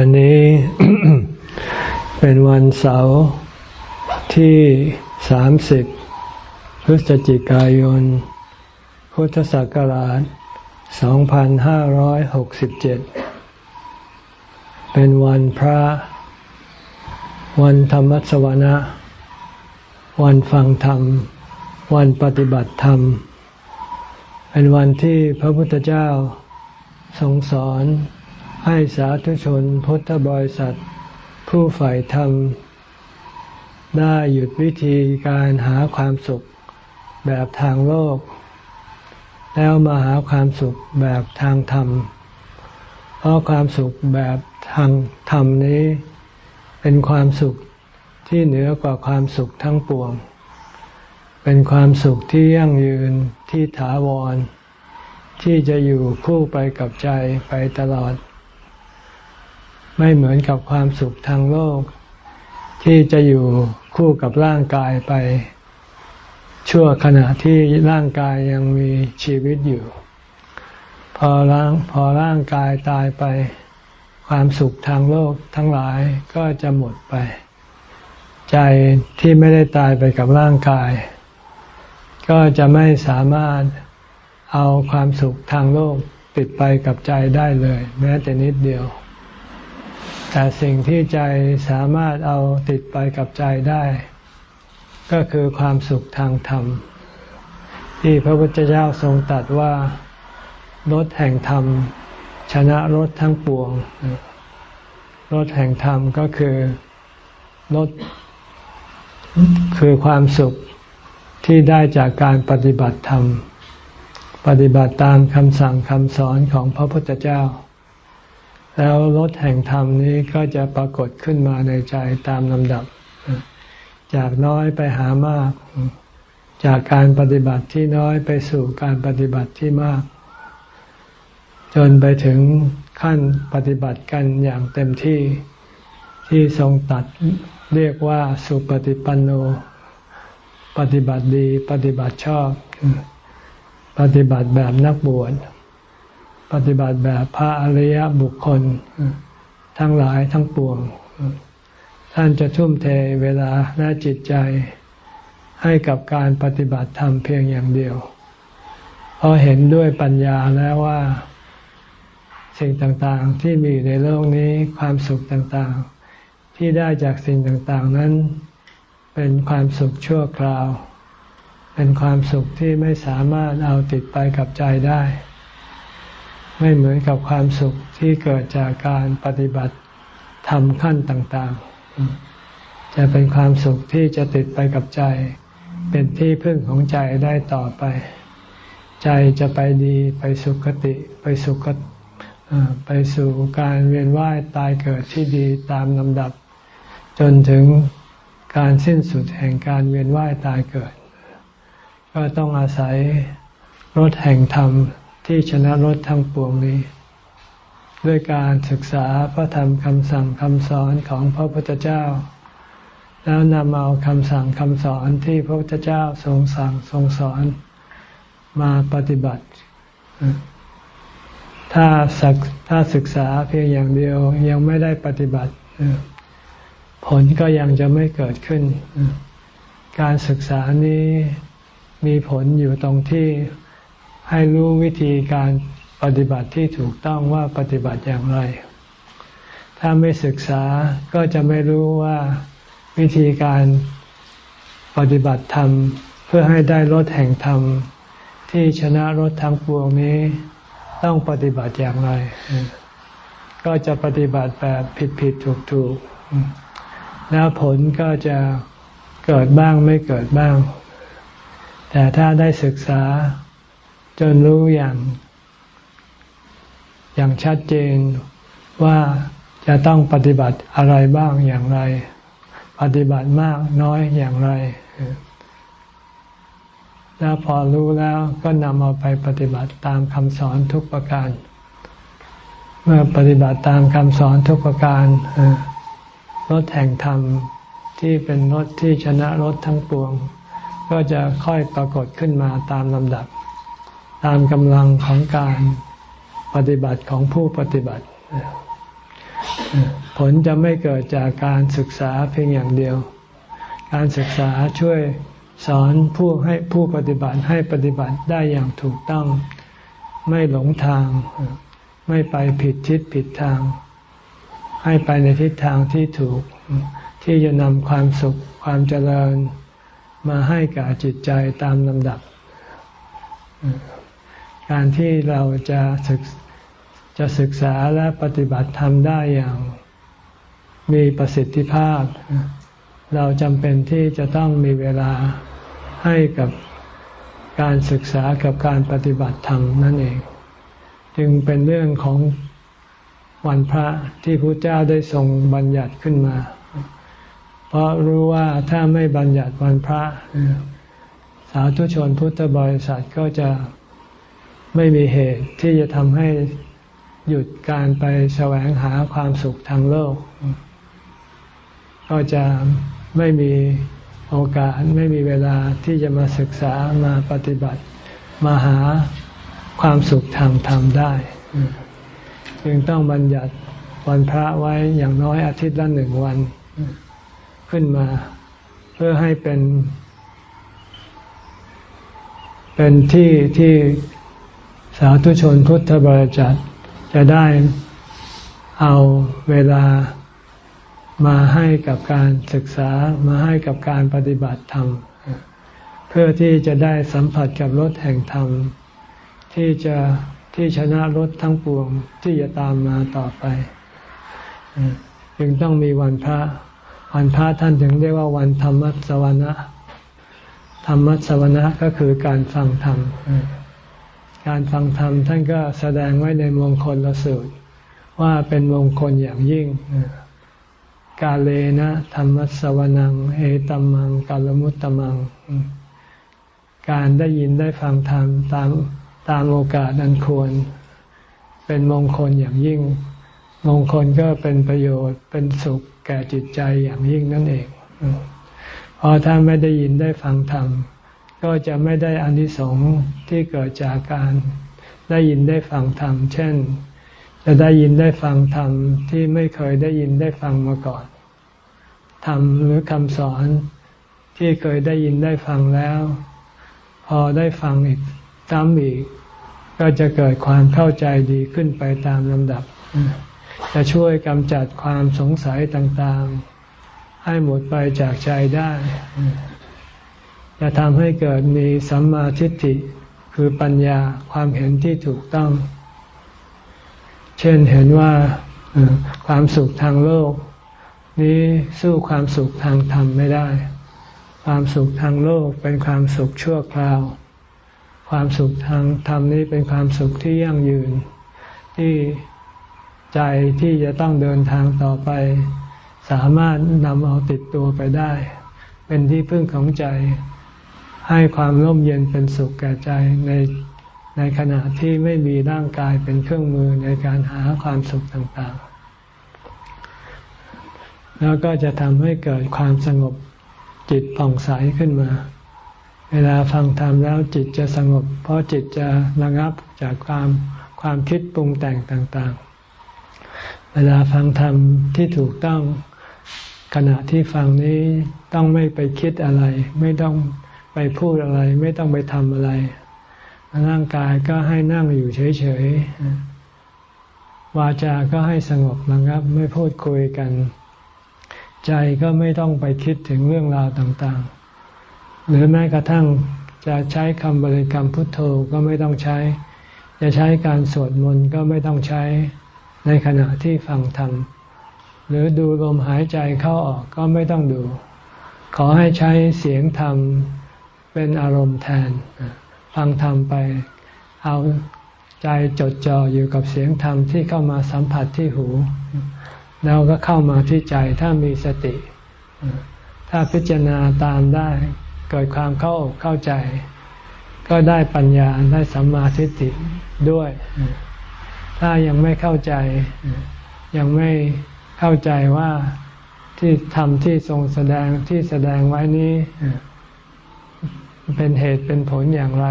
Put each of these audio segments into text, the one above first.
วันนี้เป็นวันเสาร์ที่ 30 พฤศจิกายน พุทธศักราช 2567 เป็นวันพระ วันธรรมสวนะ วันฟังธรรม วันปฏิบัติธรรม เป็นวันที่พระพุทธเจ้าทรงสอน ให้สาธุชนพุทธบริษัท ผู้ใฝ่ธรรม ได้หยุดวิธีการหาความสุขแบบทางโลก แล้วมาหาความสุขแบบทางธรรม เพราะความสุขแบบทางธรรมนี้ เป็นความสุขที่เหนือกว่าความสุขทั้งปวง เป็นความสุขที่ยั่งยืนที่ถาวร ที่จะอยู่คู่ไปกับใจไปตลอด ไม่เหมือนกับความสุขทางโลก ที่จะอยู่คู่กับร่างกายไป ชั่วขณะที่ร่างกายยังมีชีวิตอยู่ พอร่างพอร่างกายตายไป ความสุขทางโลกทั้งหลายก็จะหมดไป ใจที่ไม่ได้ตายไปกับร่างกาย ก็จะไม่สามารถเอาความสุขทางโลกติดไปกับใจได้เลย แม้แต่นิดเดียว แต่สิ่งที่ใจสามารถเอาติดไปกับใจได้ ก็คือความสุขทางธรรม ที่พระพุทธเจ้าทรงตรัสว่ารถแห่งธรรม ชนะรถทั้งปวงรถแห่งธรรมก็คือรถคือความสุขที่ได้จากการปฏิบัติธรรม ปฏิบัติตามคำสั่งคำสอนของพระพุทธเจ้า แล้วรถแห่งธรรมนี้ก็จะปรากฏขึ้นมาในใจตามลำดับ จากน้อยไปหามาก จากการปฏิบัติที่น้อยไปสู่การปฏิบัติที่มาก จนไปถึงขั้นปฏิบัติกันอย่างเต็มที่ที่ทรงตัดเรียกว่าสุปฏิปันโน ปฏิบัติดี ปฏิบัติชอบ ปฏิบัติแบบนักบวช ปฏิบัติแบบพระอริยบุคคลทั้งหลายทั้งปวง ท่านจะทุ่มเทเวลาและจิตใจให้กับการปฏิบัติธรรมเพียงอย่างเดียว เพราะเห็นด้วยปัญญาแล้วว่า สิ่งต่างๆที่มีอยู่ในโลกนี้ความสุขต่างๆ ที่ได้จากสิ่งต่างๆนั้น เป็นความสุขชั่วคราว เป็นความสุขที่ไม่สามารถเอาติดไปกับใจได้ ไม่เหมือนกับความสุขที่เกิดจากการปฏิบัติทำขั้นต่างๆ จะเป็นความสุขที่จะติดไปกับใจ เป็นที่พึ่งของใจได้ต่อไป ใจจะไปดีไปสุขติไปสุขไปสู่การเวียนว่ายตายเกิดที่ดีตามลำดับ จนถึงการสิ้นสุดแห่งการเวียนว่ายตายเกิด ก็ต้องอาศัยรถแห่งธรรม ที่ชนะรถทั้งปวงนี้ ด้วยการศึกษาพระธรรมคำสั่งคำสอนของพระพุทธเจ้า แล้วนำเอาคำสั่งคำสอนที่พระพุทธเจ้าทรงสั่งทรงสอนมาปฏิบัติ ถ้าศึกถ้าศึกษาเพียงอย่างเดียวยังไม่ได้ปฏิบัติ ผลก็ยังจะไม่เกิดขึ้น การศึกษานี้มีผลอยู่ตรงที่ ให้รู้วิธีการปฏิบัติที่ถูกต้องว่าปฏิบัติอย่างไร ถ้าไม่ศึกษาก็จะไม่รู้ว่าวิธีการปฏิบัติธรรม เพื่อให้ได้รถแห่งธรรม ที่ชนะรถทั้งปวงนี้ต้องปฏิบัติอย่างไร ก็จะปฏิบัติแบบผิดผิดถูกถูกแล้วผลก็จะเกิดบ้างไม่เกิดบ้าง แต่ถ้าได้ศึกษา จนรู้อย่าง อย่างชัดเจนว่าจะต้องปฏิบัติอะไรบ้างอย่างไร ปฏิบัติมากน้อยอย่างไร แล้วพอรู้แล้วก็นำเอาไปปฏิบัติตามคำสอนทุกประการ เมื่อปฏิบัติตามคำสอนทุกประการรถแห่งธรรมที่เป็นรถที่ชนะรถทั้งปวง ก็จะค่อยปรากฏขึ้นมาตามลำดับ ตามกำลังของการปฏิบัติของผู้ปฏิบัติ ผลจะไม่เกิดจากการศึกษาเพียงอย่างเดียว การศึกษาช่วยสอนผู้ให้ผู้ปฏิบัติให้ปฏิบัติได้อย่างถูกต้อง ไม่หลงทาง ไม่ไปผิดทิศผิดทาง ให้ไปในทิศทางที่ถูก ที่จะนำความสุขความเจริญมาให้กับจิตใจตามลำดับ การที่เราจะศึกจะศึกษาและปฏิบัติทำได้อย่างมีประสิทธิภาพ เราจำเป็นที่จะต้องมีเวลาให้กับการศึกษากับการปฏิบัติธรรมนั่นเอง จึงเป็นเรื่องของวันพระที่พระเจ้าได้ทรงบัญญัติขึ้นมา เพราะรู้ว่าถ้าไม่บัญญัติวันพระ สาธุชนพุทธบริษัทก็จะ ไม่มีเหตุที่จะทำให้หยุดการไปแสวงหาความสุขทางโลก ก็จะไม่มีโอกาสไม่มีเวลาที่จะมาศึกษามาปฏิบัติ มาหาความสุขทางธรรมได้จึงต้องบัญญัติวันพระไว้อย่างน้อยอาทิตย์ละหนึ่งวัน ขึ้นมา เพื่อให้เป็น เป็นที่ที่ สาธุชนพุทธบริษัทจะได้เอาเวลามาให้กับการศึกษามาให้กับการปฏิบัติธรรม เพื่อที่จะได้สัมผัสกับรถแห่งธรรม ที่จะที่ชนะรถทั้งปวงที่จะตามมาต่อไปจึงต้องมีวันพระ วันพระท่านถึงเรียกว่าวันธรรมสวนะธรรมสวนะก็คือการฟังธรรม การฟังธรรมท่านก็แสดงไว้ในมงคลละสูตร ว่าเป็นมงคลอย่างยิ่ง กาเลนะธรรมสวนังเอตัมมังกาลมุตตมัง การได้ยินได้ฟังธรรมตามตามโอกาสอันควร เป็นมงคลอย่างยิ่ง มงคลก็เป็นประโยชน์เป็นสุขแก่จิตใจอย่างยิ่งนั่นเองพอถ้าไม่ได้ยินได้ฟังธรรม ก็จะไม่ได้อานิสงส์ที่เกิดจากการได้ยินได้ฟังธรรม เช่น จะได้ยินได้ฟังธรรมที่ไม่เคยได้ยินได้ฟังมาก่อน ธรรมหรือคำสอนที่เคยได้ยินได้ฟังแล้ว พอได้ฟังอีกซ้ำอีก ก็จะเกิดความเข้าใจดีขึ้นไปตามลำดับ จะช่วยกำจัดความสงสัยต่างๆ ให้หมดไปจากใจได้ จะทำให้เกิดมีสัมมาทิฏฐิคือปัญญาความเห็นที่ถูกต้อง เช่นเห็นว่าความสุขทางโลก นี้สู้ความสุขทางธรรมไม่ได้ ความสุขทางโลกเป็นความสุขชั่วคราว ความสุขทางธรรมนี้เป็นความสุขที่ยั่งยืน ที่ใจที่จะต้องเดินทางต่อไป สามารถนำเอาติดตัวไปได้ เป็นที่พึ่งของใจ ให้ความร่มเย็นเป็นสุขแก่ใจในในขณะที่ไม่มีร่างกายเป็นเครื่องมือในการหาความสุขต่างๆ แล้วก็จะทำให้เกิดความสงบจิตผ่องใสขึ้นมา เวลาฟังธรรมแล้วจิตจะสงบ เพราะจิตจะระงับจากความความคิดปรุงแต่งต่างๆ เวลาฟังธรรมที่ถูกต้องขณะที่ฟังนี้ต้องไม่ไปคิดอะไร ไม่ต้อง ไปพูดอะไร ไม่ต้องไปทำอะไร ร่างกายก็ให้นั่งอยู่เฉย ๆ วาจาก็ให้สงบนะครับ ไม่พูดคุยกัน ใจก็ไม่ต้องไปคิดถึงเรื่องราวต่างๆ หรือแม้กระทั่งจะใช้คำบริกรรมพุทโธก็ไม่ต้องใช้ จะใช้การสวดมนต์ก็ไม่ต้องใช้ในขณะที่ฟังธรรมหรือดูลมหายใจเข้าออกก็ไม่ต้องดู ขอให้ใช้เสียงธรรม เป็นอารมณ์แทน ฟังธรรมไป เอาใจจดจ่ออยู่กับเสียงธรรมที่เข้ามาสัมผัสที่หู แล้วก็เข้ามาที่ใจถ้ามีสติ ถ้าพิจารณาตามได้ เกิดความเข้าอกเข้าใจ ก็ได้ปัญญาได้สัมมาทิฏฐิด้วย ถ้ายังไม่เข้าใจ ยังไม่เข้าใจว่าที่ทำที่ทรงแสดงที่แสดงไว้นี้ เป็นเหตุเป็นผลอย่างไร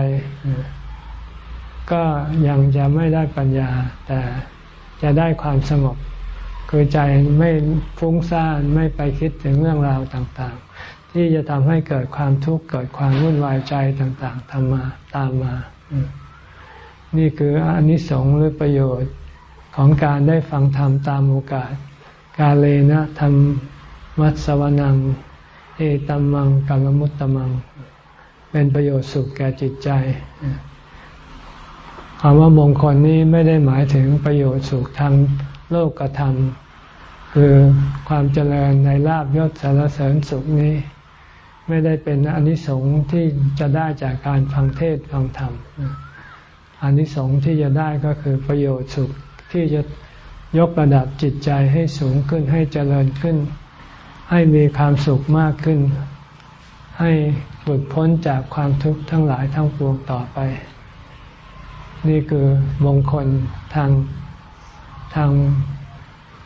ก็ยังจะไม่ได้ปัญญา แต่จะได้ความสงบ คือใจไม่ฟุ้งซ่านไม่ไปคิดถึงเรื่องราวต่างๆ ที่จะทำให้เกิดความทุกข์เกิดความวุ่นวายใจต่างๆทำมาตามมา นี่คืออนิสงส์หรือประโยชน์ของการได้ฟังธรรมตามโอกาส กาเลนะธรรมวัสวนังเอตัมมังกัลมุตตมัง เป็นประโยชน์สุขแก่จิตใจคำว่ามงคลนี้ไม่ได้หมายถึงประโยชน์สุขทางโลกธรรม คือความเจริญในลาบยศสารเสริญสุขนี้ ไม่ได้เป็นอนิสงส์ที่จะได้จากการฟังเทศฟังธรรมอนิสงส์ที่จะได้ก็คือประโยชน์สุขที่จะยกระดับจิตใจให้สูงขึ้นให้เจริญขึ้น ให้มีความสุขมากขึ้น ให้หลุดพ้นจากความทุกข์ทั้งหลายทั้งปวงต่อไป นี่คือมงคลทางทาง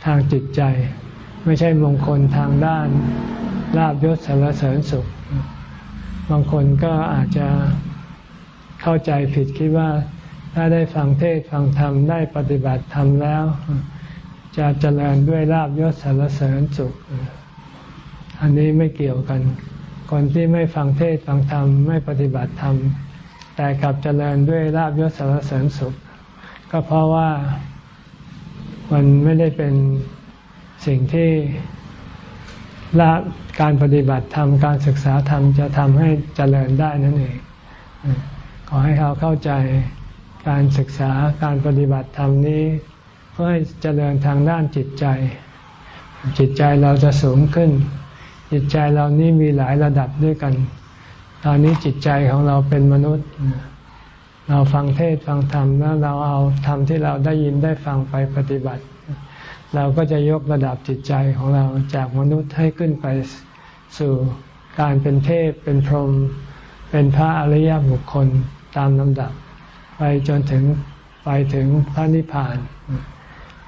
ทางจิตใจ ไม่ใช่มงคลทางด้านลาบยศสารเสริญสุข บางคนก็อาจจะเข้าใจผิดคิดว่าถ้าได้ฟังเทศฟังธรรมได้ปฏิบัติธรรมแล้ว จะเจริญด้วยลาบยศสารเสริญสุข อันนี้ไม่เกี่ยวกัน คนที่ไม่ฟังเทศฟังธรรมไม่ปฏิบัติธรรม แต่กลับเจริญด้วยลาบยศสารเสริญสุข ก็เพราะว่ามันไม่ได้เป็นสิ่งที่ละการปฏิบัติธรรมการศึกษาธรรมจะทำให้เจริญได้นั่นเอง ขอให้เขาเข้าใจการศึกษาการปฏิบัติธรรมนี้เพื่อให้เจริญทางด้านจิตใจ จิตใจเราจะสูงขึ้น จิตใจเรานี้มีหลายระดับด้วยกัน ตอนนี้จิตใจของเราเป็นมนุษย์ เราฟังเทศฟังธรรมแล้วเราเอาธรรมที่เราได้ยินได้ฟังไปปฏิบัติ เราก็จะยกระดับจิตใจของเราจากมนุษย์ให้ขึ้นไปสู่การเป็นเทพเป็นพรหมเป็นพระอริยบุคคลตามลำดับ ไปจนถึงไปถึงพระนิพพาน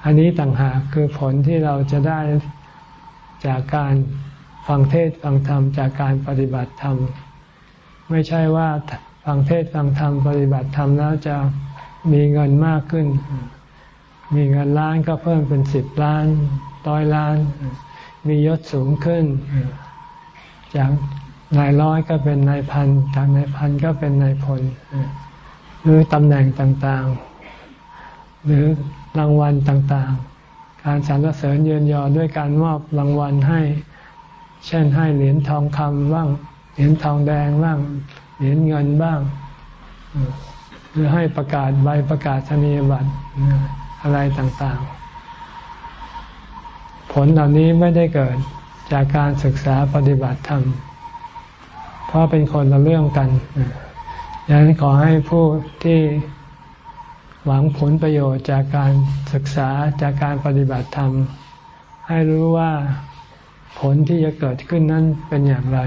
อันนี้ต่างหากคือผลที่เราจะได้จากการ ฟังเทศฟังธรรมจากการปฏิบัติธรรม ไม่ใช่ว่าฟังเทศฟังธรรมปฏิบัติธรรมแล้วจะมีเงินมากขึ้น มีเงินล้านก็เพิ่มเป็นสิบล้านต้อยล้าน มียศสูงขึ้น จากนายร้อยก็เป็นนายพันจากนายพันก็เป็นนายพลหรือตำแหน่งต่างๆ หรือรางวัลต่างๆ การสรรเสริญเยือนยอด้วยการมอบรางวัลให้ เช่นให้เหรียญทองคำบ้าง เหรียญทองแดงบ้าง เหรียญเงินบ้าง หรือให้ประกาศใบประกาศนียบัตรอะไรต่างๆ ผลเหล่านี้ไม่ได้เกิดจากการศึกษาปฏิบัติธรรม เพราะเป็นคนละเรื่องกันดังนั้นขอให้ผู้ที่หวังผลประโยชน์จากการศึกษาจากการปฏิบัติธรรม ให้รู้ว่า ผลที่จะเกิดขึ้นนั้นเป็นอย่างไร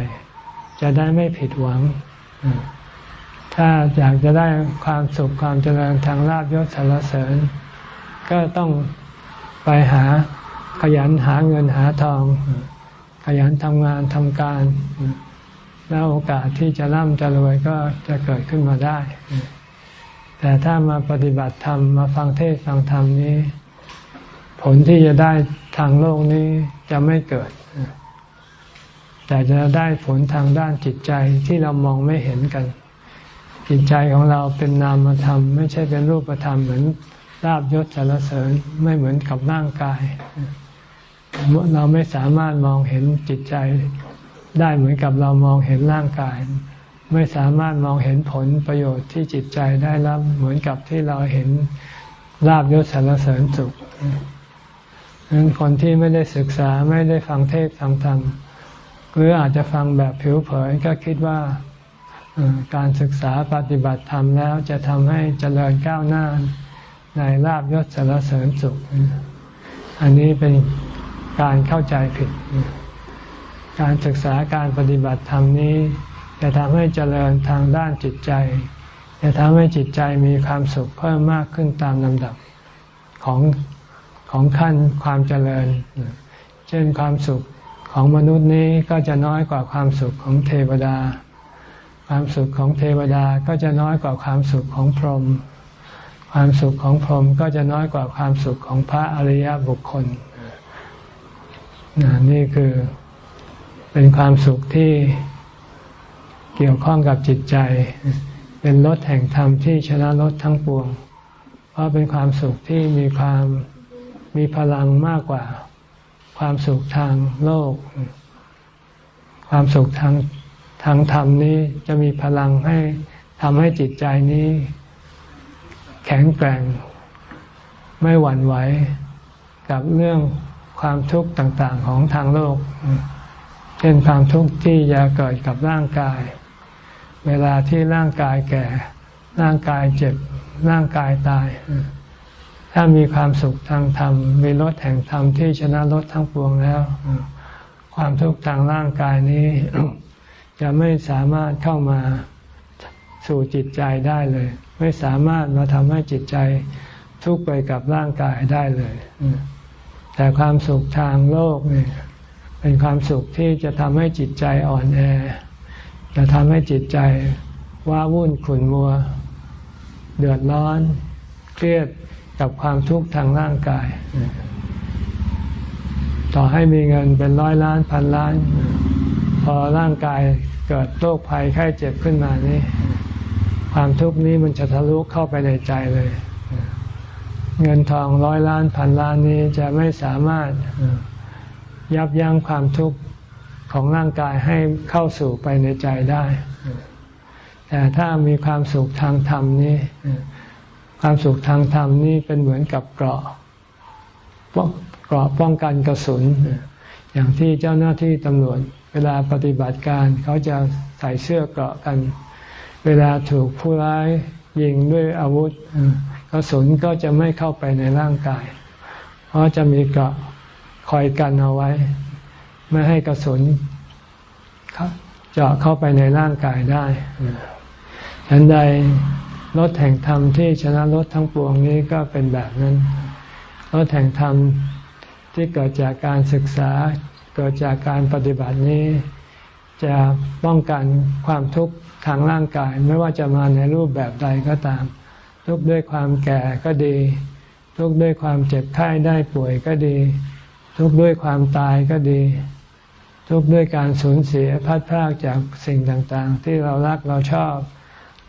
จะได้ไม่ผิดหวัง ถ้าอยากจะได้ความสุขความเจริญทางลาบยศสารเสริญ ก็ต้องไปหาขยันหาเงินหาทอง ขยันทำงานทำการ แล้วโอกาสที่จะร่ำจะรวยก็จะเกิดขึ้นมาได้ แต่ถ้ามาปฏิบัติธรรมมาฟังเทศฟังธรรมนี้ ผลที่จะได้ ทางโลกนี้จะไม่เกิด แต่จะได้ผลทางด้านจิตใจที่เรามองไม่เห็นกัน จิตใจของเราเป็นนามธรรม ไม่ใช่เป็นรูปธรรมเหมือนลาบยศสารเสริญไม่เหมือนกับร่างกาย เราไม่สามารถมองเห็นจิตใจได้เหมือนกับเรามองเห็นร่างกาย ไม่สามารถมองเห็นผลประโยชน์ที่จิตใจได้รับเหมือนกับที่เราเห็นลาบยศสารเสริญสุข นั้นคนที่ไม่ได้ศึกษาไม่ได้ฟังเทศฟังธรรมหรืออาจจะฟังแบบผิวเผินก็คิดว่าการศึกษาปฏิบัติธรรมแล้วจะทำให้เจริญก้าวหน้าในลาบยศสารเสริญสุข อันนี้เป็นการเข้าใจผิด การศึกษาการปฏิบัติธรรมนี้ จะทำให้เจริญทางด้านจิตใจ จะทำให้จิตใจมีความสุขเพิ่มมากขึ้นตามลำดับของ ของขั้นความเจริญ เช่นความสุขของมนุษย์นี้ก็จะน้อยกว่าความสุขของเทวดา ความสุขของเทวดาก็จะน้อยกว่าความสุขของพรหม ความสุขของพรหมก็จะน้อยกว่าความสุขของพระอริยบุคคล นี่คือเป็นความสุขที่เกี่ยวข้องกับจิตใจ เป็นรถแห่งธรรมที่ชนะรถทั้งปวง เพราะเป็นความสุขที่มีความ มีพลังมากกว่า ความสุขทางโลก ความสุขทางทางธรรมนี้จะมีพลังให้ทำให้จิตใจนี้ แข็งแกร่ง ไม่หวั่นไหวกับเรื่องความทุกข์ต่าง ๆ ของทางโลก เช่นความทุกข์ที่จะเกิดกับร่างกาย เวลาที่ร่างกายแก่ ร่างกายเจ็บ ร่างกายตาย ถ้ามีความสุขทางธรรม มีรถแห่งธรรมที่ชนะรถทั้งปวงแล้ว ความทุกข์ทางร่างกายนี้ จะไม่สามารถเข้ามาสู่จิตใจได้เลย ไม่สามารถมาทำให้จิตใจทุกข์ไปกับร่างกายได้เลย แต่ความสุขทางโลกนี่เป็นความสุขที่จะทำให้จิตใจอ่อนแอ จะทำให้จิตใจว้าวุ่นขุ่นมัว เดือดร้อน เครียด กับความทุกข์ทางร่างกาย ต่อให้มีเงินเป็นร้อยล้านพันล้าน พอร่างกายเกิดโรคภัยไข้เจ็บขึ้นมานี่ความทุกข์นี้มันจะทะลุเข้าไปในใจเลย เงินทองร้อยล้านพันล้านนี้จะไม่สามารถยับยั้งความทุกข์ของร่างกายให้เข้าสู่ไปในใจได้ แต่ถ้ามีความสุขทางธรรมนี้ ความสุขทางธรรมนี้เป็นเหมือนกับเกราะเกราะป้องกันกระสุน อย่างที่เจ้าหน้าที่ตำรวจ เวลาปฏิบัติการเขาจะใส่เสื้อเกราะกัน เวลาถูกผู้ร้ายยิงด้วยอาวุธ กระสุนก็จะไม่เข้าไปในร่างกาย เพราะจะมีเกราะคอยกันเอาไว้ ไม่ให้กระสุนเจาะเข้าไปในร่างกายได้ฉันใด รถแห่งธรรมที่ชนะรถทั้งปวงนี้ก็เป็นแบบนั้นรถแห่งธรรมที่เกิดจากการศึกษา เกิดจากการปฏิบัตินี้ จะป้องกันความทุกข์ทางร่างกายไม่ว่าจะมาในรูปแบบใดก็ตาม ทุกข์ด้วยความแก่ก็ดี ทุกข์ด้วยความเจ็บไข้ได้ป่วยก็ดี ทุกข์ด้วยความตายก็ดี ทุกข์ด้วยการสูญเสียพัดพรากจากสิ่งต่างๆ ที่เรารักเราชอบ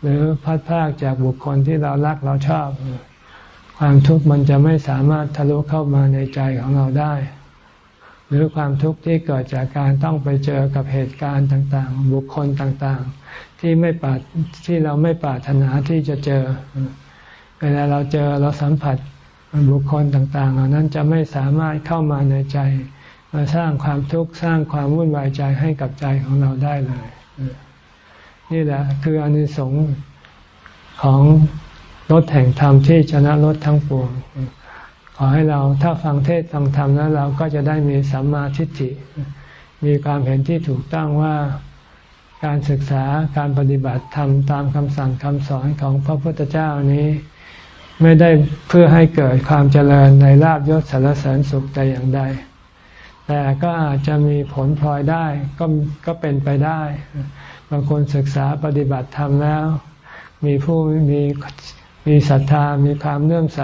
หรือพัดพากจากบุคคลที่เรารักเราชอบ ความทุกข์มันจะไม่สามารถทะลุเข้ามาในใจของเราได้ หรือความทุกข์ที่เกิดจากการต้องไปเจอกับเหตุการณ์ต่างๆ บุคคลต่างๆ ที่ไม่ปาที่เราไม่ปรารถนาที่จะเจอ เวลาเราเจอเราสัมผัสบุคคลต่างๆเหล่านั้นจะไม่สามารถเข้ามาในใจมาสร้างความทุกข์สร้างความวุ่นวายใจให้กับใจของเราได้เลย นี่แหละ คืออนิสงส์ของรถแห่งธรรมที่ชนะรถทั้งปวง ขอให้เราถ้าฟังเทศฟังธรรมแล้วเราก็จะได้มีสัมมาทิฏฐิ มีความเห็นที่ถูกต้องว่าการศึกษาการปฏิบัติธรรมตามคำสั่งคำสอนของพระพุทธเจ้านี้ ไม่ได้เพื่อให้เกิดความเจริญในลาบยศสารเสริญสุขแต่อย่างใด แต่ก็อาจจะมีผลพลอยได้ก็ก็เป็นไปได้ บางคนศึกษาปฏิบัติธรรมแล้ว มีผู้มีมีศรัทธามีความเลื่อมใส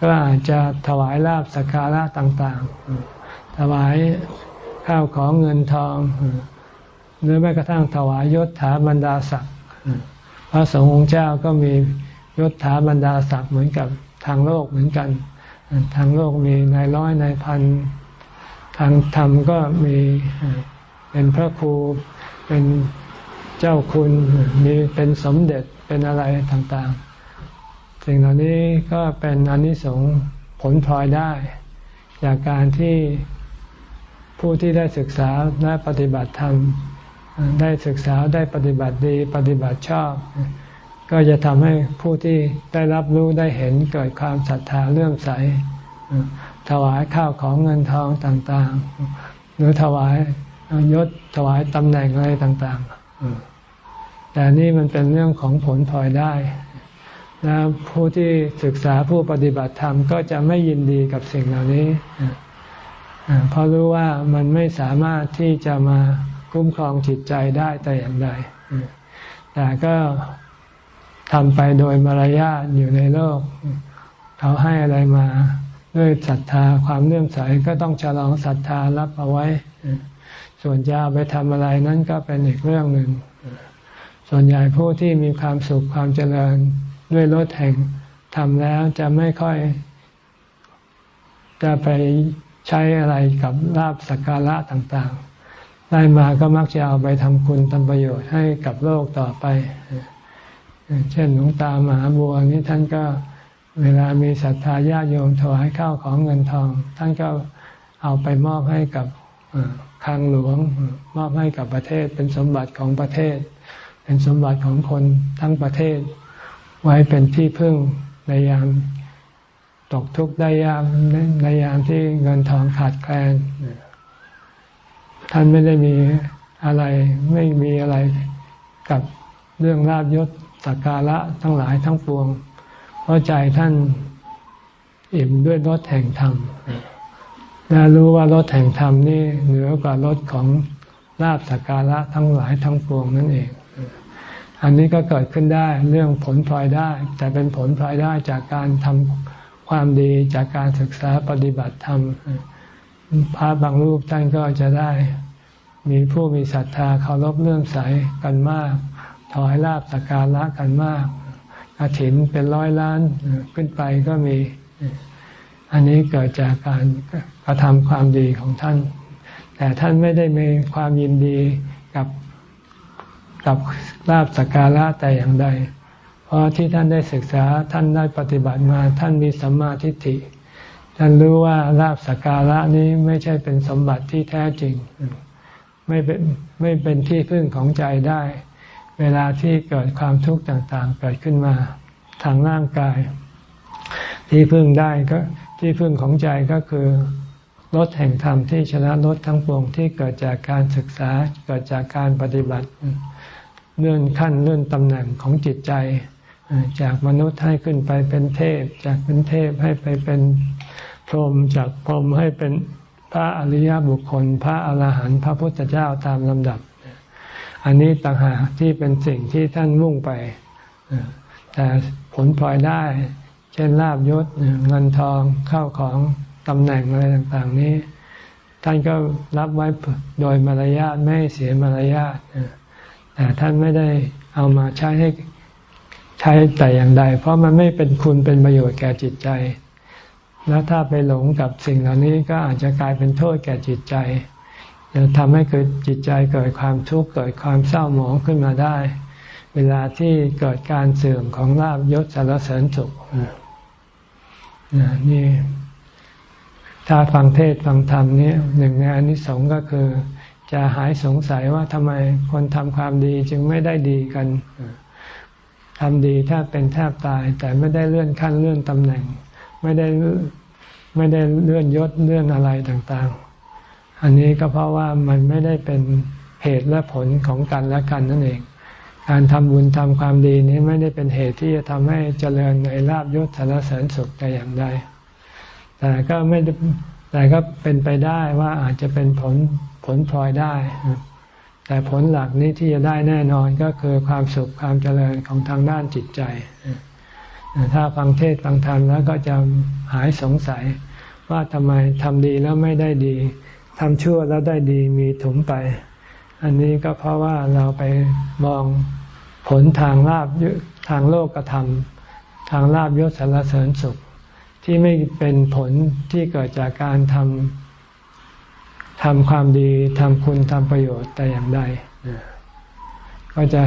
ก็อาจจะถวายลาบสักการะต่าง ๆ ถวายข้าวของเงินทอง หรือแม้กระทั่งถวายยศถาบรรดาศักดิ์พระสงฆ์องค์เจ้าก็มียศถาบรรดาศักดิ์เหมือนกับทางโลกเหมือนกัน ทางโลกมีนายร้อยนายพันทางธรรมก็มีเป็นพระครูเป็น เจ้าคุณมีเป็นสมเด็จเป็นอะไรต่างๆ สิ่งเหล่านี้ก็เป็นอนิสงส์ผลพลอยได้ จากการที่ผู้ที่ได้ศึกษาและปฏิบัติธรรม ได้ศึกษาได้ปฏิบัติดีปฏิบัติชอบ ก็จะทำให้ผู้ที่ได้รับรู้ได้เห็นเกิดความศรัทธาเลื่อมใส ถวายข้าวของเงินทองต่างๆ หรือถวายยศถวายตำแหน่งอะไรต่างๆ แต่นี่มันเป็นเรื่องของผลพลอยได้และผู้ที่ศึกษาผู้ปฏิบัติธรรมก็จะไม่ยินดีกับสิ่งเหล่านี้ เพราะรู้ว่ามันไม่สามารถที่จะมาคุ้มครองจิตใจได้แต่อย่างใด แต่ก็ทำไปโดยมารยาทอยู่ในโลก เขาให้อะไรมาด้วยศรัทธาความเลื่อมใสก็ต้องฉลองศรัทธารับเอาไว้ ส่วนจะเอาไปทำอะไรนั้นก็เป็นอีกเรื่องหนึ่ง ส่วนใหญ่ผู้ที่มีความสุขความเจริญด้วยรถแห่งทำแล้วจะไม่ค่อย จะไปใช้อะไรกับลาบสักการะต่างๆ ได้มาก็มักจะเอาไปทำคุณทำประโยชน์ให้กับโลกต่อไป เช่นหลวงตามหาบัวนี้ท่านก็เวลามีศรัทธาญาติโยมถวายข้าวของเงินทอง ท่านก็เอาไปมอบให้กับคลังหลวง มอบให้กับประเทศเป็นสมบัติของประเทศ เป็นสมบัติของคนทั้งประเทศ ไว้เป็นที่พึ่งในยามตกทุกข์ได้ยามในยามที่เงินทองขาดแคลนท่านไม่ได้มีอะไรไม่มีอะไรกับเรื่องลาบยศสักการะทั้งหลายทั้งปวง เพราะใจท่านอิ่มด้วยรสแห่งธรรมและรู้ว่ารสแห่งธรรมนี่เหนือกว่ารสของลาบสักการะทั้งหลายทั้งปวงนั่นเอง อันนี้ก็เกิดขึ้นได้เรื่องผลพลอยได้ แต่เป็นผลพลอยได้จากการทำความดีจากการศึกษาปฏิบัติธรรมพระบางรูปท่านก็จะได้มีผู้มีศรัทธาเคารพเลื่อมใสกันมาก ถอยลาบสักการะกันมากอาถินเป็นร้อยล้านขึ้นไปก็มี อันนี้เกิดจากการกระทำความดีของท่าน แต่ท่านไม่ได้มีความยินดีกับ กับลาบสักการะแต่อย่างใด เพราะที่ท่านได้ศึกษาท่านได้ปฏิบัติมาท่านมีสัมมาทิฏฐิ ท่านรู้ว่าลาบสักการะนี้ไม่ใช่เป็นสมบัติที่แท้จริง ไม่เป็นไม่เป็นที่พึ่งของใจได้ เวลาที่เกิดความทุกข์ต่างๆ เกิดขึ้นมาทางร่างกาย ที่พึ่งได้ก็ที่พึ่งของใจก็คือลดแห่งธรรมที่ชนะลดทั้งปวงที่เกิดจากการศึกษาเกิดจากการปฏิบัติ เลื่อนขั้นเลื่อนตำแหน่งของจิตใจ จากมนุษย์ให้ขึ้นไปเป็นเทพ จากเป็นเทพให้ไปเป็นพรหมจากพรหมให้เป็นพระอริยบุคคล พระอรหันต์พระพุทธเจ้าตามลำดับ อันนี้ต่างหากที่เป็นสิ่งที่ท่านมุ่งไป แต่ผลพลอยได้ เช่นลาบยศเงินทองเข้าของตำแหน่งอะไรต่างๆนี้ ท่านก็รับไว้โดยมารยาทไม่เสียมารยาท แต่ท่านไม่ได้เอามาใช้ให้ใช้แต่อย่างใด เพราะมันไม่เป็นคุณเป็นประโยชน์แก่จิตใจ แล้วถ้าไปหลงกับสิ่งเหล่านี้ก็อาจจะกลายเป็นโทษแก่จิตใจจะทำให้เกิดจิตใจเกิดความทุกข์เกิดความเศร้าหมองขึ้นมาได้ เวลาที่เกิดการเสื่อมของลาบยศสารเสริญสุขนี่ถ้าฟังเทศฟังธรรมนี่หนึ่งในอนิสงส์ก็คือ จะหายสงสัยว่าทำไมคนทำความดีจึงไม่ได้ดีกันทำดีถ้าเป็นแทบตาย แต่ไม่ได้เลื่อนขั้นเลื่อนตำแหน่ง ไม่ได้ไม่ได้เลื่อนยศเลื่อนอะไรต่างๆ อันนี้ก็เพราะว่ามันไม่ได้เป็นเหตุและผลของกันและกันนั่นเอง การทำบุญทำความดีนี้ไม่ได้เป็นเหตุที่จะทำให้เจริญในลาบยศสารเสริญสุขแต่อย่างใดแต่ก็ไม่ แต่ก็เป็นไปได้ว่าอาจจะเป็นผลผลพลอยได้ แต่ผลหลักนี้ที่จะได้แน่นอนก็คือความสุขความเจริญของทางด้านจิตใจ ถ้าฟังเทศฟังธรรมแล้วก็จะหายสงสัยว่าทำไมทำดีแล้วไม่ได้ดีทำชั่วแล้วได้ดีมีถมไป อันนี้ก็เพราะว่าเราไปมองผลทางลาบทางโลกกระทำทางลาบยศสารเสริญสุข ที่ไม่เป็นผลที่เกิดจากการทำทำความดีทำคุณทำประโยชน์แต่อย่างใดก็จะ